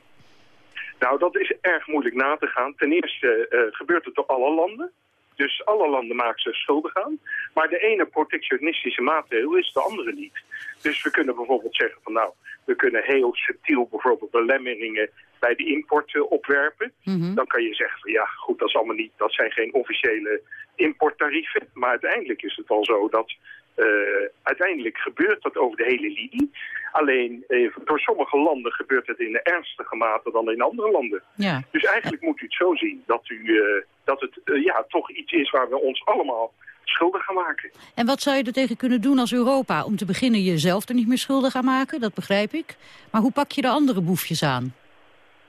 Nou, dat is erg moeilijk na te gaan. Ten eerste uh, gebeurt het door alle landen. Dus alle landen maken zich schuldig aan. Maar de ene protectionistische maatregel is de andere niet. Dus we kunnen bijvoorbeeld zeggen van nou, we kunnen heel subtiel bijvoorbeeld belemmeringen bij de importen opwerpen. Mhm. Dan kan je zeggen van ja, goed, dat, is allemaal niet, dat zijn geen officiële importtarieven. Maar uiteindelijk is het al zo dat uiteindelijk gebeurt dat over de hele linie. Alleen uh, door sommige landen gebeurt het in ernstige mate dan in andere landen. Ja. Dus eigenlijk moet u het zo zien dat, u, uh, dat het ja, toch iets is waar we ons allemaal schuldig gaan maken. En wat zou je er tegen kunnen doen als Europa? Om te beginnen jezelf er niet meer schuldig aan maken, dat begrijp ik. Maar hoe pak je de andere boefjes aan?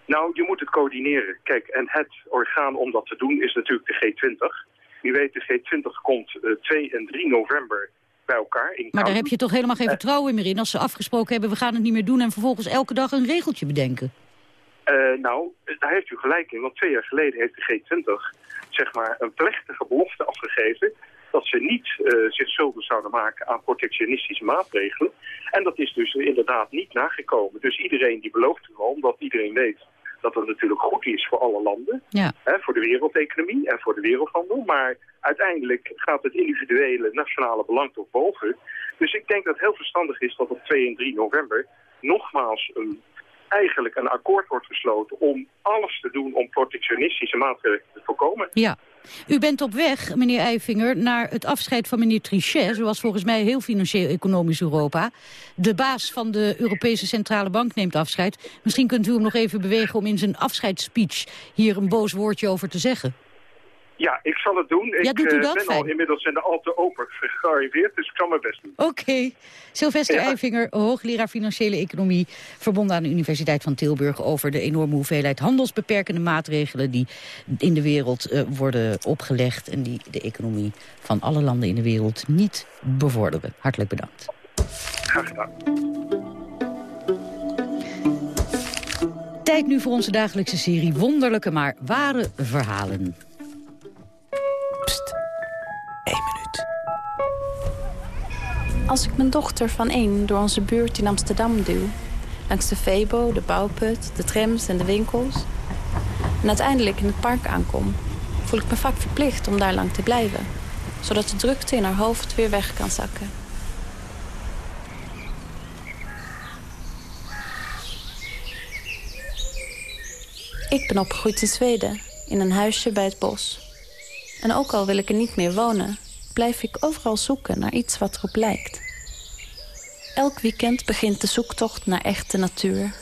Nou, je moet het coördineren. Kijk, en het orgaan om dat te doen is natuurlijk de G20. U weet, de G20 komt 2 en 3 november bij elkaar. In maar daar heb je toch helemaal geen vertrouwen meer in... als ze afgesproken hebben, we gaan het niet meer doen... en vervolgens elke dag een regeltje bedenken? Uh, nou, daar heeft u gelijk in. Want twee jaar geleden heeft de G20 zeg maar, een plechtige belofte afgegeven... dat ze niet uh, zich schuldig zouden maken aan protectionistische maatregelen. En dat is dus inderdaad niet nagekomen. Dus iedereen die belooft wel, omdat iedereen weet dat het natuurlijk goed is voor alle landen. Ja. Hè, voor de wereldeconomie en voor de wereldhandel. Maar uiteindelijk gaat het individuele nationale belang toch boven. Dus ik denk dat het heel verstandig is dat op 2 en 3 november nogmaals een, eigenlijk een akkoord wordt gesloten om alles te doen om protectionistische maatregelen te voorkomen. Ja. U bent op weg, meneer Eifinger, naar het afscheid van meneer Trichet... zoals volgens mij heel financieel-economisch Europa. De baas van de Europese Centrale Bank neemt afscheid. Misschien kunt u hem nog even bewegen om in zijn afscheidsspeech... hier een boos woordje over te zeggen. Ja, ik zal het doen. Ja, ik doet u dat? ben al inmiddels in de Alte Open gearriveerd, dus ik zal mijn best doen. Oké. Sylvester ja. Hoogleraar Financiële Economie... verbonden aan de Universiteit van Tilburg... over de enorme hoeveelheid handelsbeperkende maatregelen... die in de wereld uh, worden opgelegd... en die de economie van alle landen in de wereld niet bevorderen. Hartelijk bedankt. Graag gedaan. Tijd nu voor onze dagelijkse serie Wonderlijke maar ware verhalen. Pst, minuut. Als ik mijn dochter van één door onze buurt in Amsterdam duw... langs de Febo, de bouwput, de trams en de winkels... en uiteindelijk in het park aankom... voel ik me vaak verplicht om daar lang te blijven... zodat de drukte in haar hoofd weer weg kan zakken. Ik ben opgegroeid in Zweden, in een huisje bij het bos. En ook al wil ik er niet meer wonen... blijf ik overal zoeken naar iets wat erop lijkt. Elk weekend begint de zoektocht naar echte natuur.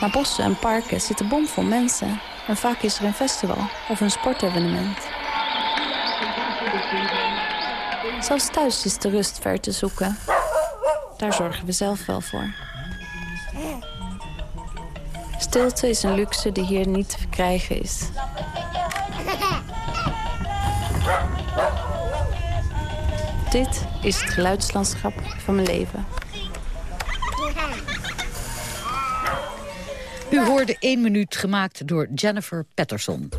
Maar bossen en parken zitten bomvol mensen. En vaak is er een festival of een sportevenement. Zelfs thuis is de rust ver te zoeken. Daar zorgen we zelf wel voor. Stilte is een luxe die hier niet te verkrijgen is. Dit is het geluidslandschap van mijn leven. U hoorde één minuut gemaakt door Jennifer Patterson.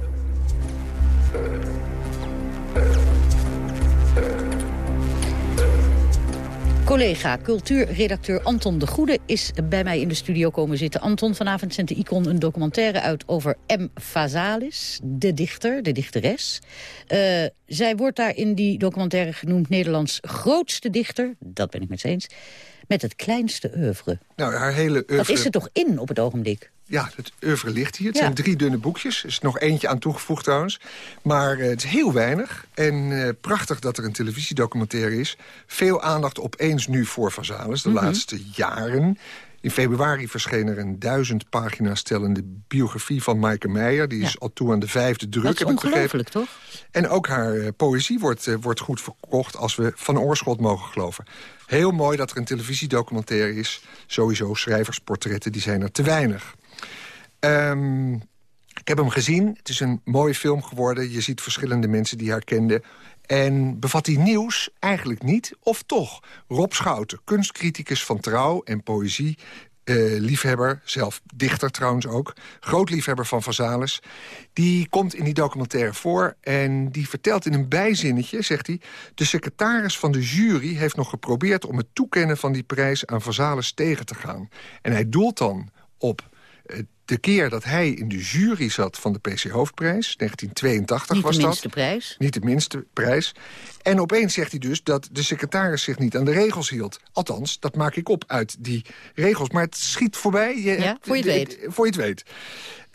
Collega, cultuurredacteur Anton de Goede is bij mij in de studio komen zitten. Anton, vanavond zendt de Icon een documentaire uit over M. Vazalis, de dichter, de dichteres. Uh, zij wordt daar in die documentaire genoemd Nederlands grootste dichter, dat ben ik met ze eens, met het kleinste oeuvre. Nou, haar hele oeuvre... Wat is er toch in op het ogenblik? Ja, het oeuvre ligt hier. Het zijn drie dunne boekjes. Er is nog eentje aan toegevoegd trouwens. Maar uh, het is heel weinig. En uh, prachtig dat er een televisiedocumentaire is. Veel aandacht opeens nu voor Vazalis, de mm -hmm. laatste jaren. In februari verscheen er een duizend pagina's stellende biografie van Maaike Meijer. Die is ja. al toe aan de vijfde druk. Dat is ongelooflijk, toch? En ook haar uh, poëzie wordt, uh, wordt goed verkocht als we van Oorschot mogen geloven. Heel mooi dat er een televisiedocumentaire is. Sowieso schrijversportretten, die zijn er te weinig. Um, ik heb hem gezien. Het is een mooie film geworden. Je ziet verschillende mensen die haar kenden. En bevat hij nieuws? Eigenlijk niet. Of toch? Rob Schouten, kunstcriticus van Trouw en poëzie... Uh, liefhebber, zelf dichter trouwens ook. Groot liefhebber van Vazalis. Die komt in die documentaire voor en die vertelt in een bijzinnetje, zegt hij... de secretaris van de jury heeft nog geprobeerd om het toekennen van die prijs aan Vazalis tegen te gaan. En hij doelt dan op de keer dat hij in de jury zat van de PC Hoofdprijs, 1982 was dat. Niet de minste prijs. Niet de minste prijs. En opeens zegt hij dus dat de secretaris zich niet aan de regels hield. Althans, dat maak ik op uit die regels. Maar het schiet voorbij. Je, ja, voor je het weet. Voor je het weet.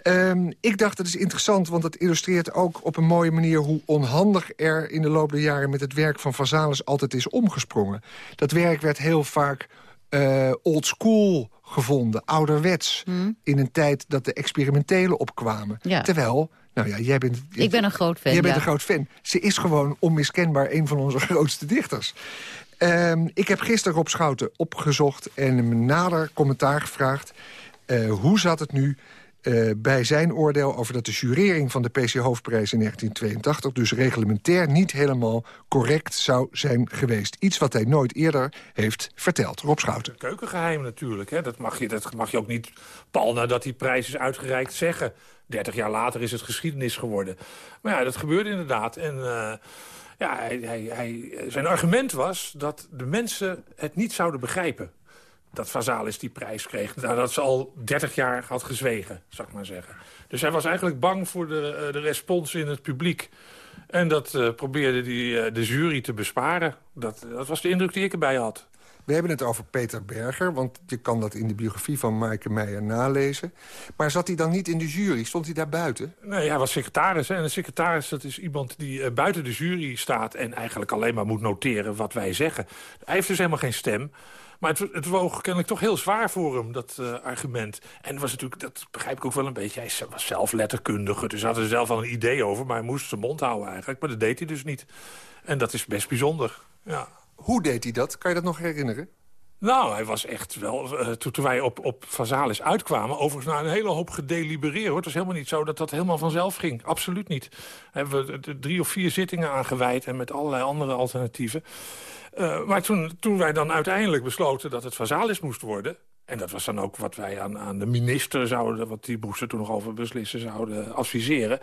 Um, ik dacht, dat is interessant, want dat illustreert ook op een mooie manier... hoe onhandig er in de loop der jaren met het werk van Vazalis altijd is omgesprongen. Dat werk werd heel vaak uh, old school gevonden, ouderwets. Hmm. In een tijd dat de experimentele opkwamen. Ja. Terwijl, nou ja, jij bent... Ik ben een groot fan, Jij bent ja. een groot fan. Ze is gewoon onmiskenbaar een van onze grootste dichters. Um, ik heb gisteren Rob Schouten opgezocht en hem nader commentaar gevraagd. Uh, hoe zat het nu uh, bij zijn oordeel over dat de jurering van de PC Hoofdprijs in 1982... dus reglementair niet helemaal correct zou zijn geweest. Iets wat hij nooit eerder heeft verteld. Rob Schouten. Keukengeheim natuurlijk. Hè? Dat, mag je, dat mag je ook niet pal nadat die prijs is uitgereikt zeggen. 30 jaar later is het geschiedenis geworden. Maar ja, dat gebeurde inderdaad. En... Uh, ja, hij, hij, zijn argument was dat de mensen het niet zouden begrijpen dat Vazalis die prijs kreeg. Nou, dat ze al 30 jaar had gezwegen, zou ik maar zeggen. Dus hij was eigenlijk bang voor de, de respons in het publiek. En dat uh, probeerde die, uh, de jury te besparen. Dat, dat was de indruk die ik erbij had. We hebben het over Peter Berger, want je kan dat in de biografie van Maaike Meijer nalezen. Maar zat hij dan niet in de jury? Stond hij daar buiten? Nee, hij was secretaris. Hè? En een secretaris dat is iemand die uh, buiten de jury staat... en eigenlijk alleen maar moet noteren wat wij zeggen. Hij heeft dus helemaal geen stem. Maar het, het woog kennelijk toch heel zwaar voor hem, dat uh, argument. En was natuurlijk, dat begrijp ik ook wel een beetje... hij was zelf letterkundige, dus had er zelf al een idee over... maar hij moest zijn mond houden eigenlijk. Maar dat deed hij dus niet. En dat is best bijzonder, ja. Hoe deed hij dat? Kan je dat nog herinneren? Nou, hij was echt wel... Uh, toen wij op, op Vazalis uitkwamen... overigens na een hele hoop gedelibereerd. Hoor. Het was helemaal niet zo dat dat helemaal vanzelf ging. Absoluut niet. Hebben we drie of vier zittingen aangeweid... en met allerlei andere alternatieven. Uh, maar toen, toen wij dan uiteindelijk besloten dat het Vazalis moest worden... en dat was dan ook wat wij aan, aan de minister zouden... wat die moesten toen nog over beslissen zouden adviseren...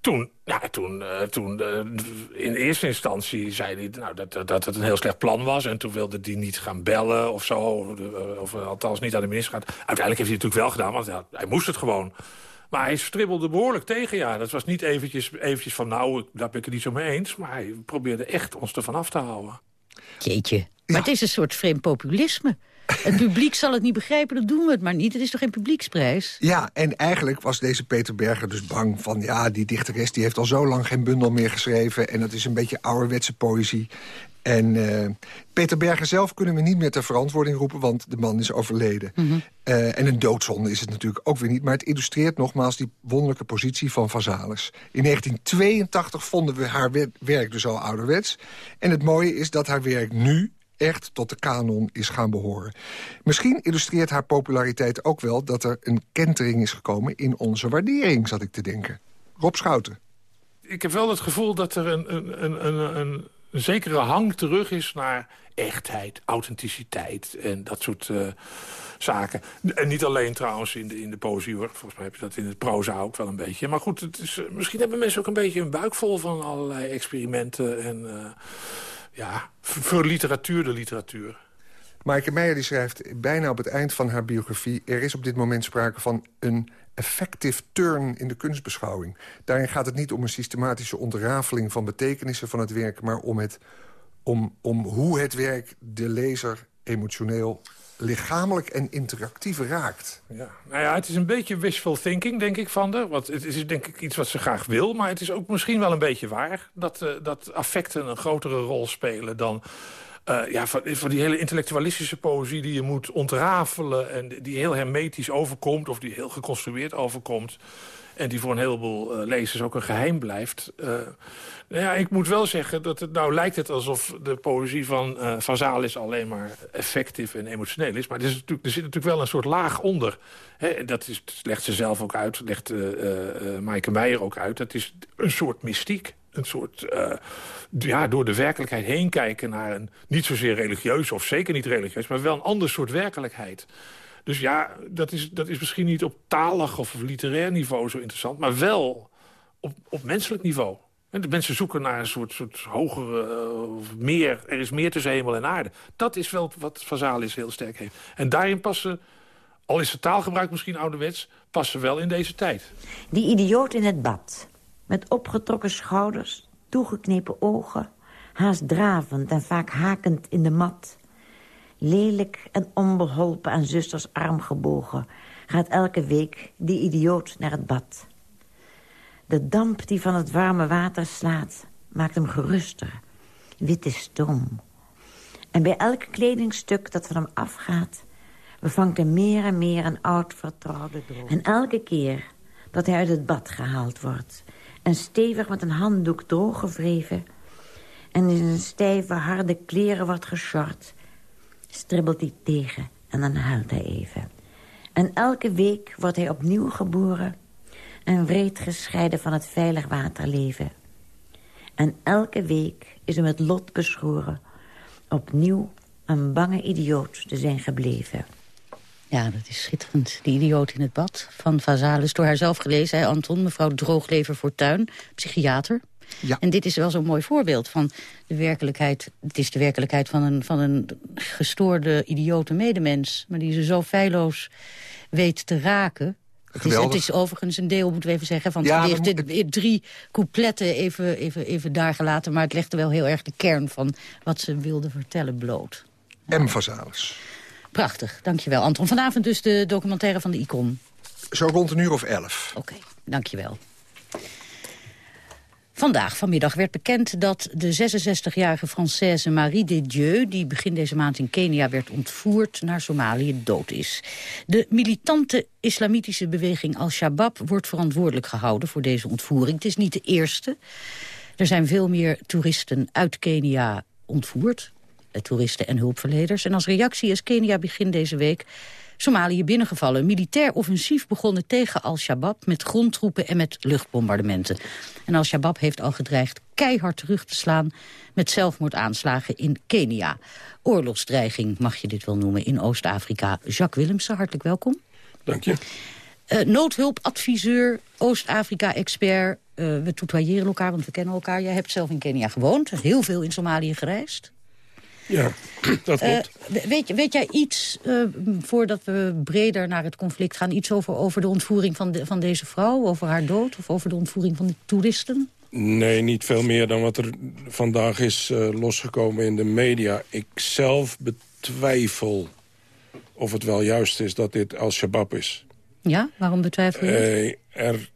toen, ja, toen, uh, toen uh, in eerste instantie zei hij nou, dat, dat, dat het een heel slecht plan was. En toen wilde hij niet gaan bellen of zo. Of, althans niet aan de minister gaan. Uiteindelijk heeft hij het natuurlijk wel gedaan, want ja, hij moest het gewoon. Maar hij stribbelde behoorlijk tegen, ja. Dat was niet eventjes, eventjes van, nou, daar ben ik het niet zo mee eens. Maar hij probeerde echt ons ervan af te houden. Jeetje, maar het is een soort vreemd populisme. Het publiek zal het niet begrijpen, dat doen we het maar niet. Het is toch geen publieksprijs? Ja, en eigenlijk was deze Peter Berger dus bang van... ja, die dichteres die heeft al zo lang geen bundel meer geschreven... en dat is een beetje ouderwetse poëzie. En uh, Peter Berger zelf kunnen we niet meer ter verantwoording roepen... want de man is overleden. Mm -hmm. uh, en een doodzonde is het natuurlijk ook weer niet. Maar het illustreert nogmaals die wonderlijke positie van Vazalis. In 1982 vonden we haar werk dus al ouderwets. En het mooie is dat haar werk nu echt tot de kanon is gaan behoren. Misschien illustreert haar populariteit ook wel... dat er een kentering is gekomen in onze waardering, zat ik te denken. Rob Schouten. Ik heb wel het gevoel dat er een, een, een, een, een zekere hang terug is naar echtheid, authenticiteit en dat soort uh, zaken. En niet alleen trouwens in de, in de poëzie hoor. Volgens mij heb je dat in het proza ook wel een beetje. Maar goed, het is, misschien hebben mensen ook een beetje een buik vol van allerlei experimenten en... Uh, ja, voor literatuur de literatuur. Maaike Meijer die schrijft bijna op het eind van haar biografie... er is op dit moment sprake van een effective turn in de kunstbeschouwing. Daarin gaat het niet om een systematische ontrafeling van betekenissen van het werk... maar om, het, om, om hoe het werk de lezer emotioneel lichamelijk en interactief raakt. Ja. Nou ja, het is een beetje wishful thinking, denk ik, van de. Want het is denk ik iets wat ze graag wil. Maar het is ook misschien wel een beetje waar... dat, uh, dat affecten een grotere rol spelen dan... Uh, ja, van, van, die hele intellectualistische poëzie die je moet ontrafelen... en die heel hermetisch overkomt of die heel geconstrueerd overkomt... en die voor een heleboel uh, lezers ook een geheim blijft... Nou ja, ik moet wel zeggen dat het nou lijkt het alsof de poëzie van Van Zaal alleen maar effectief en emotioneel is. Maar er, is natuurlijk, er zit natuurlijk wel een soort laag onder. He, dat is, legt ze zelf ook uit, legt Maaike Meijer ook uit. Dat is een soort mystiek. Een soort, ja, door de werkelijkheid heen kijken naar een niet zozeer religieus... of zeker niet religieus, maar wel een ander soort werkelijkheid. Dus ja, dat is, dat is misschien niet op talig of literair niveau zo interessant... maar wel op, op menselijk niveau. De mensen zoeken naar een soort, soort hogere, uh, meer, er is meer tussen hemel en aarde. Dat is wel wat Vazalis heel sterk heeft. En daarin passen, al is het taalgebruik misschien ouderwets... passen wel in deze tijd. Die idioot in het bad. Met opgetrokken schouders, toegeknepen ogen... haast dravend en vaak hakend in de mat. Lelijk en onbeholpen aan zusters arm gebogen... gaat elke week die idioot naar het bad... De damp die van het warme water slaat, maakt hem geruster. Witte stoom. En bij elk kledingstuk dat van hem afgaat... bevangt hij meer en meer een oud vertrouwde droom. En elke keer dat hij uit het bad gehaald wordt... en stevig met een handdoek drooggewreven... en in zijn stijve, harde kleren wordt geschort... stribbelt hij tegen en dan huilt hij even. En elke week wordt hij opnieuw geboren en wreed gescheiden van het veilig waterleven. En elke week is hem het lot beschoren opnieuw een bange idioot te zijn gebleven. Ja, dat is schitterend. Die idioot in het bad van Vazalis. Door haar zelf gelezen, hè, Anton, mevrouw Drooglever Fortuin, psychiater. Ja. En dit is wel zo'n mooi voorbeeld van de werkelijkheid. Het is de werkelijkheid van een, van een gestoorde, idiote medemens. Maar die ze zo feilloos weet te raken. Het is, het is, overigens een deel, moeten we even zeggen... van ja, heeft de, drie coupletten even, even, even daar gelaten... maar het legde wel heel erg de kern van wat ze wilde vertellen bloot. M. Vazalis. Prachtig, dankjewel. Anton, vanavond dus de documentaire van de Icon. Zo rond een uur of elf. Oké, okay, dankjewel. Vandaag, vanmiddag, werd bekend dat de 66-jarige Française Marie de Dieu... die begin deze maand in Kenia werd ontvoerd naar Somalië, dood is. De militante islamitische beweging Al-Shabaab wordt verantwoordelijk gehouden voor deze ontvoering. Het is niet de eerste. Er zijn veel meer toeristen uit Kenia ontvoerd. Eh, toeristen en hulpverleners. En als reactie is Kenia begin deze week Somalië binnengevallen. militair offensief begonnen tegen Al-Shabaab met grondtroepen en met luchtbombardementen. En Al-Shabaab heeft al gedreigd keihard terug te slaan met zelfmoordaanslagen in Kenia. Oorlogsdreiging mag je dit wel noemen in Oost-Afrika. Jacques Willemsen, hartelijk welkom. Dank je. Uh, noodhulpadviseur, Oost-Afrika-expert. Uh, we tutoyeren elkaar, want we kennen elkaar. Jij hebt zelf in Kenia gewoond, heel veel in Somalië gereisd. Ja, dat klopt. Uh, weet, weet jij iets, voordat we breder naar het conflict gaan... iets over, over de ontvoering van, de, van deze vrouw, over haar dood... of over de ontvoering van de toeristen? Nee, niet veel meer dan wat er vandaag is losgekomen in de media. Ik zelf betwijfel of het wel juist is dat dit Al-Shabaab is. Ja, waarom betwijfel je uh, er,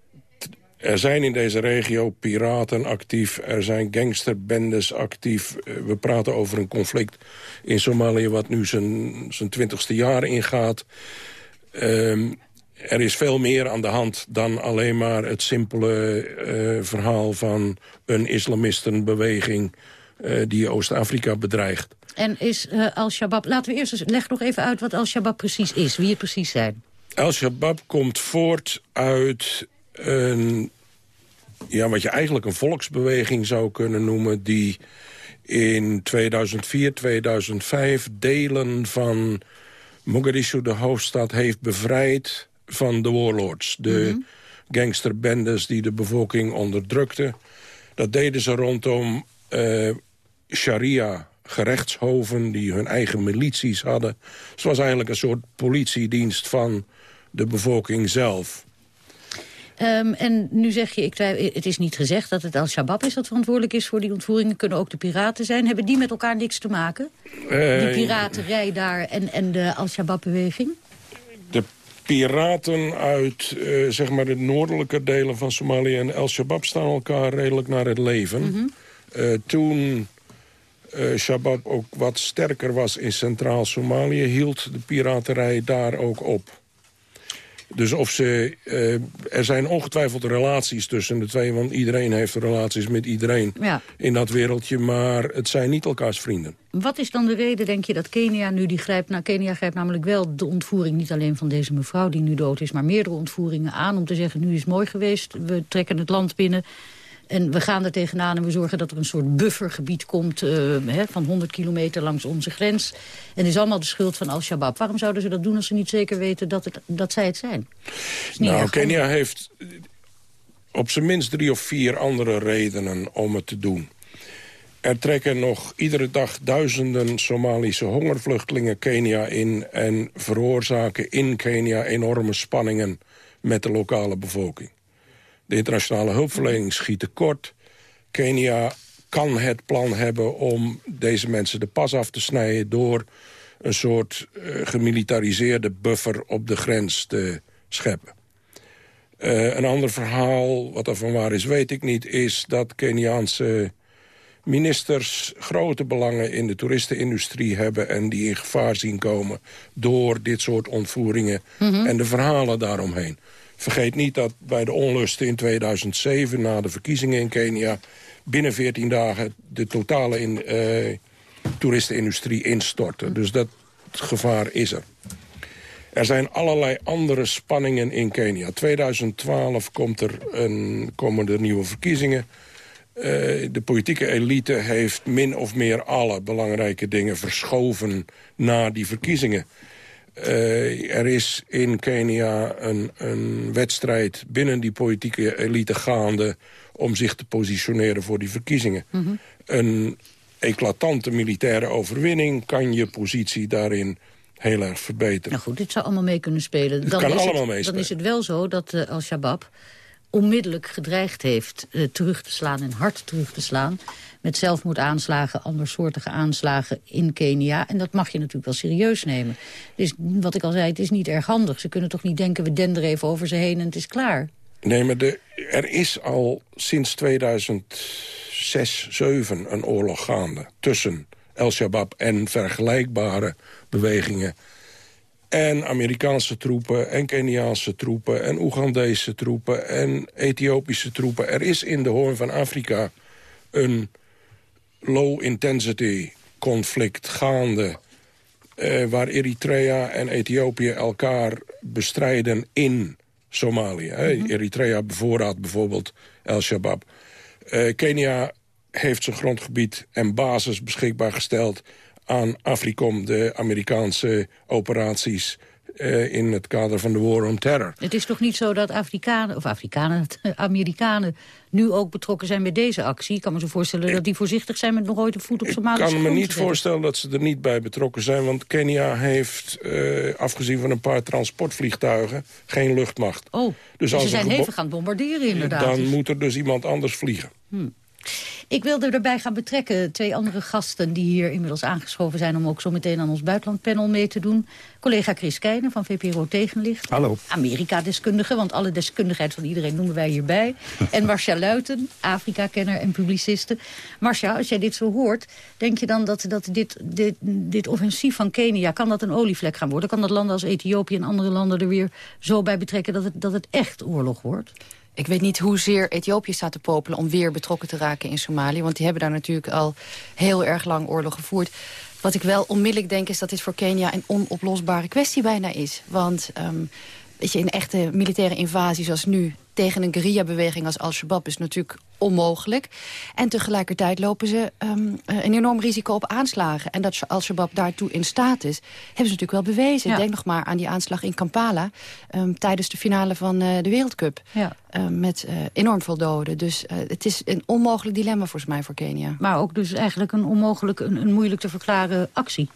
er zijn in deze regio piraten actief, er zijn gangsterbendes actief. Uh, we praten over een conflict in Somalië wat nu zijn, zijn twintigste jaar ingaat. Uh, er is veel meer aan de hand dan alleen maar het simpele uh, verhaal van een islamistenbeweging uh, die Oost-Afrika bedreigt. En is uh, Al-Shabaab... Laten we eerst eens... Leg nog even uit wat Al-Shabaab precies is. Wie het precies zijn. Al-Shabaab komt voort uit een... Ja, wat je eigenlijk een volksbeweging zou kunnen noemen... die in 2004, 2005 delen van Mogadishu, de hoofdstad... heeft bevrijd van de warlords. De mm -hmm. gangsterbendes die de bevolking onderdrukten. Dat deden ze rondom uh, sharia gerechtshoven die hun eigen milities hadden. het was eigenlijk een soort politiedienst van de bevolking zelf. Um, en nu zeg je, ik, het is niet gezegd dat het Al-Shabaab is dat verantwoordelijk is voor die ontvoeringen. Kunnen ook de piraten zijn. Hebben die met elkaar niks te maken? Uh, die piraterij daar en, en de Al-Shabaab-beweging? De piraten uit uh, zeg maar de noordelijke delen van Somalië en Al-Shabaab staan elkaar redelijk naar het leven. Mm -hmm. uh, toen uh, Shabab ook wat sterker was in Centraal Somalië... hield de piraterij daar ook op. Dus of ze, uh, er zijn ongetwijfeld relaties tussen de twee... want iedereen heeft relaties met iedereen ja. in dat wereldje... maar het zijn niet elkaars vrienden. Wat is dan de reden, denk je, dat Kenia nu die grijpt... Nou, Kenia grijpt namelijk wel de ontvoering niet alleen van deze mevrouw die nu dood is... maar meerdere ontvoeringen aan om te zeggen, nu is het mooi geweest... we trekken het land binnen... En we gaan er tegenaan en we zorgen dat er een soort buffergebied komt... Uh, hè, van 100 kilometer langs onze grens. En is allemaal de schuld van Al-Shabaab. Waarom zouden ze dat doen als ze niet zeker weten dat, het, dat zij het zijn? Nou, Kenia heeft op zijn minst drie of vier andere redenen om het te doen. Er trekken nog iedere dag duizenden Somalische hongervluchtelingen Kenia in... en veroorzaken in Kenia enorme spanningen met de lokale bevolking. De internationale hulpverlening schiet tekort. Kenia kan het plan hebben om deze mensen de pas af te snijden... door een soort uh, gemilitariseerde buffer op de grens te scheppen. Uh, een ander verhaal, wat van waar is, weet ik niet... is dat Keniaanse ministers grote belangen in de toeristenindustrie hebben... en die in gevaar zien komen door dit soort ontvoeringen... Mm -hmm. en de verhalen daaromheen. Vergeet niet dat bij de onlusten in 2007... na de verkiezingen in Kenia... binnen 14 dagen de totale in, uh, toeristenindustrie instortte. Dus dat gevaar is er. Er zijn allerlei andere spanningen in Kenia. 2012 komt er een, komen er nieuwe verkiezingen. Uh, de politieke elite heeft min of meer alle belangrijke dingen verschoven na die verkiezingen. Uh, er is in Kenia een, een wedstrijd binnen die politieke elite gaande... om zich te positioneren voor die verkiezingen. Mm -hmm. Een eclatante militaire overwinning kan je positie daarin heel erg verbeteren. Nou goed, dit zou allemaal mee kunnen spelen. Dan kan is allemaal het, meespelen. Dan is het wel zo dat uh, Al-Shabaab onmiddellijk gedreigd heeft uh, terug te slaan en hard terug te slaan met zelfmoordaanslagen, andersoortige aanslagen in Kenia. En dat mag je natuurlijk wel serieus nemen. Dus wat ik al zei, het is niet erg handig. Ze kunnen toch niet denken, we denderen even over ze heen en het is klaar. Nee, maar er is al sinds 2006, 2007 een oorlog gaande... tussen El-Shabaab en vergelijkbare bewegingen... En Amerikaanse troepen, en Keniaanse troepen, en Oegandese troepen... en Ethiopische troepen. Er is in de Hoorn van Afrika een low-intensity conflict gaande... Uh, waar Eritrea en Ethiopië elkaar bestrijden in Somalië. Mm -hmm. Eritrea bevoorraadt bijvoorbeeld El-Shabaab. Uh, Kenia heeft zijn grondgebied en basis beschikbaar gesteld aan Africom... de Amerikaanse operaties eh, in het kader van de War on Terror. Het is toch niet zo dat Afrikanen, of Afrikanen, Amerikanen... nu ook betrokken zijn bij deze actie? Ik kan me zo voorstellen dat die voorzichtig zijn met nog ooit een voet op Somalische Ik kan me niet voorstellen dat ze er niet bij betrokken zijn... want Kenia heeft, uh, afgezien van een paar transportvliegtuigen... geen luchtmacht. Oh, dus, dus ze zijn hevig aan het bombarderen inderdaad. Dan moet er dus iemand anders vliegen. Hmm. Ik wilde erbij gaan betrekken twee andere gasten... die hier inmiddels aangeschoven zijn... om ook zo meteen aan ons buitenlandpanel mee te doen. Collega Chris Keijnen van VPRO Tegenlicht. Hallo. Amerika-deskundige, want alle deskundigheid van iedereen noemen wij hierbij. en Marcia Luiten, Afrika-kenner en publiciste. Marcia, als jij dit zo hoort, denk je dan dat, dat dit, dit, dit offensief van Kenia... kan dat een olievlek gaan worden? Kan dat landen als Ethiopië en andere landen er weer zo bij betrekken... dat het, dat het echt oorlog wordt? Ik weet niet hoezeer Ethiopië staat te popelen om weer betrokken te raken in Somalië. Want die hebben daar natuurlijk al heel erg lang oorlog gevoerd. Wat ik wel onmiddellijk denk is dat dit voor Kenia een onoplosbare kwestie bijna is. Want um, weet je, een echte militaire invasie zoals nu tegen een guerrilla-beweging als Al-Shabaab is natuurlijk onmogelijk. En tegelijkertijd lopen ze um, een enorm risico op aanslagen. En dat Al-Shabaab daartoe in staat is, hebben ze natuurlijk wel bewezen. Denk nog maar aan die aanslag in Kampala... Um, tijdens de finale van uh, de Wereldcup. Ja. Um, met uh, enorm veel doden. Dus uh, het is een onmogelijk dilemma volgens mij voor Kenia. Maar ook dus eigenlijk een onmogelijk, een, een moeilijk te verklaren actie.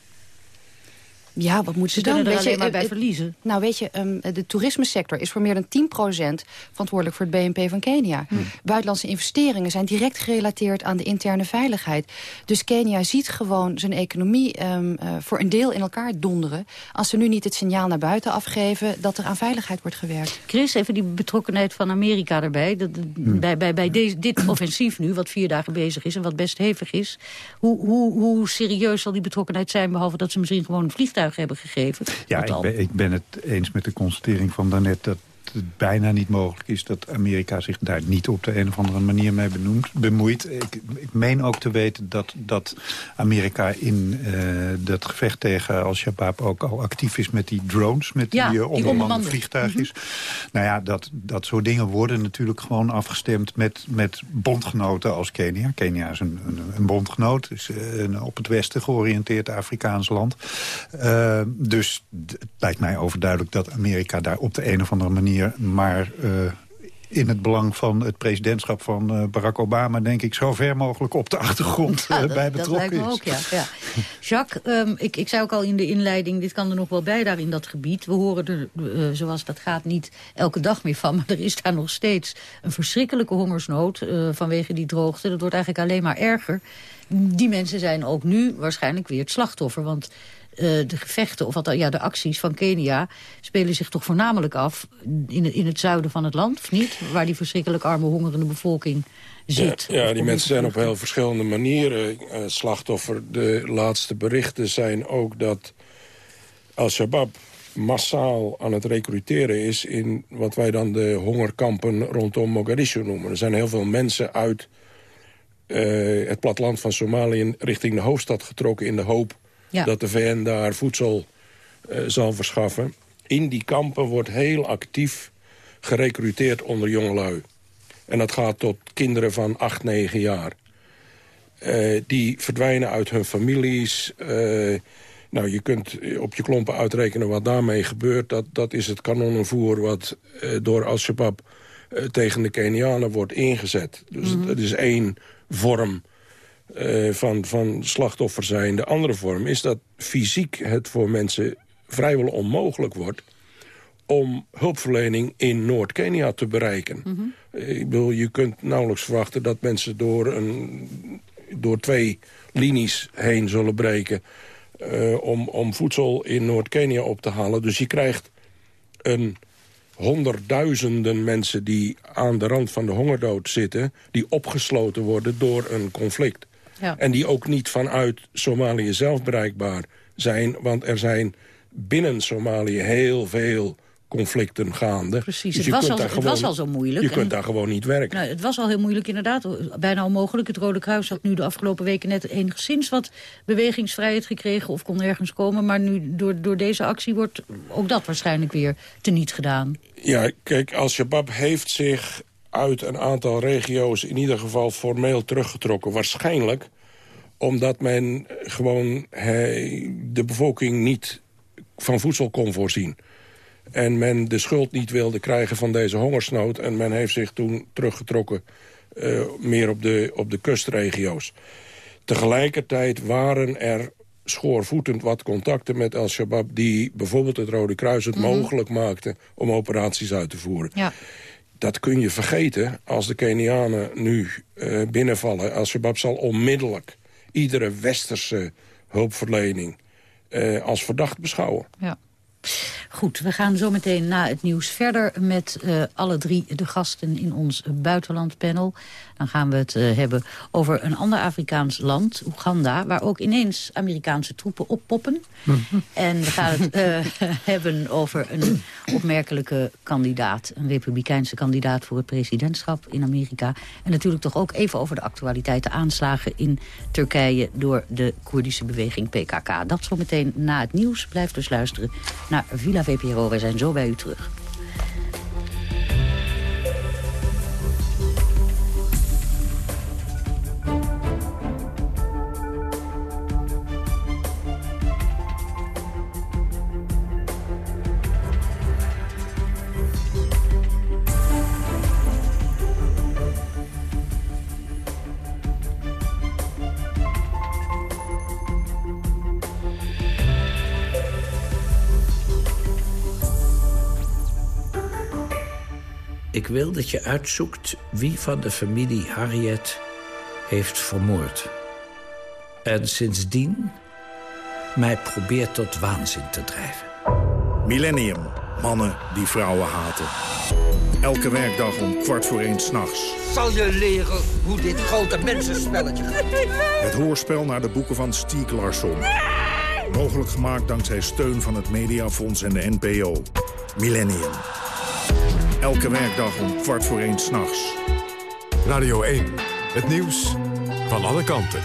Ja, wat moeten ze, dan? Weet je, maar bij verliezen. Nou, weet je, um, de toerismesector is voor meer dan 10% verantwoordelijk voor het BNP van Kenia. Hm. Buitenlandse investeringen zijn direct gerelateerd aan de interne veiligheid. Dus Kenia ziet gewoon zijn economie um, uh, voor een deel in elkaar donderen... als ze nu niet het signaal naar buiten afgeven dat er aan veiligheid wordt gewerkt. Chris, even die betrokkenheid van Amerika erbij. Dat, hm. Bij, bij, bij deze, dit offensief nu, wat vier dagen bezig is en wat best hevig is... Hoe, hoe, hoe serieus zal die betrokkenheid zijn... behalve dat ze misschien gewoon een vliegtuig hebben gegeven. Ja, ik ben, ik ben het eens met de constatering van daarnet... dat het bijna niet mogelijk is dat Amerika zich daar niet op de een of andere manier mee benoemt, bemoeit. Ik, ik meen ook te weten dat, dat Amerika in uh, dat gevecht tegen Al-Shabaab ook al actief is met die drones, met ja, die uh, onbemande vliegtuigjes. Mm Nou ja, dat, dat soort dingen worden natuurlijk gewoon afgestemd met, met bondgenoten als Kenia. Kenia is een, een, een bondgenoot, is uh, een op het westen georiënteerd Afrikaans land. dus het lijkt mij overduidelijk dat Amerika daar op de een of andere manier maar uh, in het belang van het presidentschap van uh, Barack Obama... denk ik zo ver mogelijk op de achtergrond uh, bij betrokken dat lijkt me ook, ja. ja. Jacques, um, ik, ik zei ook al in de inleiding... dit kan er nog wel bij daar in dat gebied. We horen er, uh, zoals dat gaat, niet elke dag meer van... maar er is daar nog steeds een verschrikkelijke hongersnood... vanwege die droogte. Dat wordt eigenlijk alleen maar erger. Die mensen zijn ook nu waarschijnlijk weer het slachtoffer... want de gevechten, of wat, ja, de acties van Kenia... spelen zich toch voornamelijk af in, in het zuiden van het land, of niet? Waar die verschrikkelijk arme, hongerende bevolking zit. Ja, ja die mensen zijn op heel verschillende manieren uh, slachtoffer. De laatste berichten zijn ook dat Al-Shabaab massaal aan het recruteren is... in wat wij dan de hongerkampen rondom Mogadishu noemen. Er zijn heel veel mensen uit uh, het platteland van Somalië... richting de hoofdstad getrokken in de hoop dat de VN daar voedsel uh, zal verschaffen. In die kampen wordt heel actief gerecruiteerd onder jongelui. En dat gaat tot kinderen van 8, 9 jaar. Uh, die verdwijnen uit hun families. Uh, nou, je kunt op je klompen uitrekenen wat daarmee gebeurt. Dat, dat is het kanonnenvoer wat uh, door Al-Shabaab tegen de Kenianen wordt ingezet. Dus mm -hmm. dat is één vorm uh, van, van slachtoffer zijn. De andere vorm is dat fysiek het voor mensen vrijwel onmogelijk wordt om hulpverlening in Noord-Kenia te bereiken. Mm -hmm. Ik bedoel, je kunt nauwelijks verwachten dat mensen door, een, door twee linies heen zullen breken... Uh, om, om voedsel in Noord-Kenia op te halen. Dus je krijgt een honderdduizenden mensen die aan de rand van de hongerdood zitten... die opgesloten worden door een conflict. Ja. En die ook niet vanuit Somalië zelf bereikbaar zijn. Want er zijn binnen Somalië heel veel conflicten gaande. Precies, dus het, was al, het gewoon, was al zo moeilijk. Je kunt daar gewoon niet werken. Nou, het was al heel moeilijk inderdaad, bijna onmogelijk. Het Rode Kruis had nu de afgelopen weken net enigszins wat bewegingsvrijheid gekregen... of kon ergens komen, maar nu door, door deze actie wordt ook dat waarschijnlijk weer teniet gedaan. Ja, kijk, Al-Shabaab heeft zich uit een aantal regio's in ieder geval formeel teruggetrokken. Waarschijnlijk omdat men gewoon he, de bevolking niet van voedsel kon voorzien. En men de schuld niet wilde krijgen van deze hongersnood. En men heeft zich toen teruggetrokken uh, meer op de, op de kustregio's. Tegelijkertijd waren er schoorvoetend wat contacten met Al-Shabaab... die bijvoorbeeld het Rode Kruis het mm -hmm. mogelijk maakten om operaties uit te voeren. Ja. Dat kun je vergeten als de Kenianen nu uh, binnenvallen. Al-Shabaab zal onmiddellijk iedere westerse hulpverlening uh, als verdacht beschouwen. Ja. Goed, we gaan zo meteen na het nieuws verder met uh, alle drie de gasten in ons buitenlandpanel. Dan gaan we het uh, hebben over een ander Afrikaans land, Oeganda... waar ook ineens Amerikaanse troepen oppoppen. en we gaan het uh, hebben over een opmerkelijke kandidaat... een republikeinse kandidaat voor het presidentschap in Amerika. En natuurlijk toch ook even over de actualiteit... de aanslagen in Turkije door de Koerdische beweging PKK. Dat zo meteen na het nieuws. Blijf dus luisteren naar Villa VPRO. Wij zijn zo bij u terug. Wil dat je uitzoekt wie van de familie Harriet heeft vermoord. En sindsdien mij probeert tot waanzin te drijven. Millennium. Mannen die vrouwen haten. Elke werkdag om kwart voor één s'nachts. Zal je leren hoe dit grote mensenspelletje gaat? Het hoorspel naar de boeken van Stieg Larsson. Mogelijk gemaakt dankzij steun van het Mediafonds en de NPO. Millennium. Elke werkdag om kwart voor één s'nachts. Radio 1. Het nieuws van alle kanten.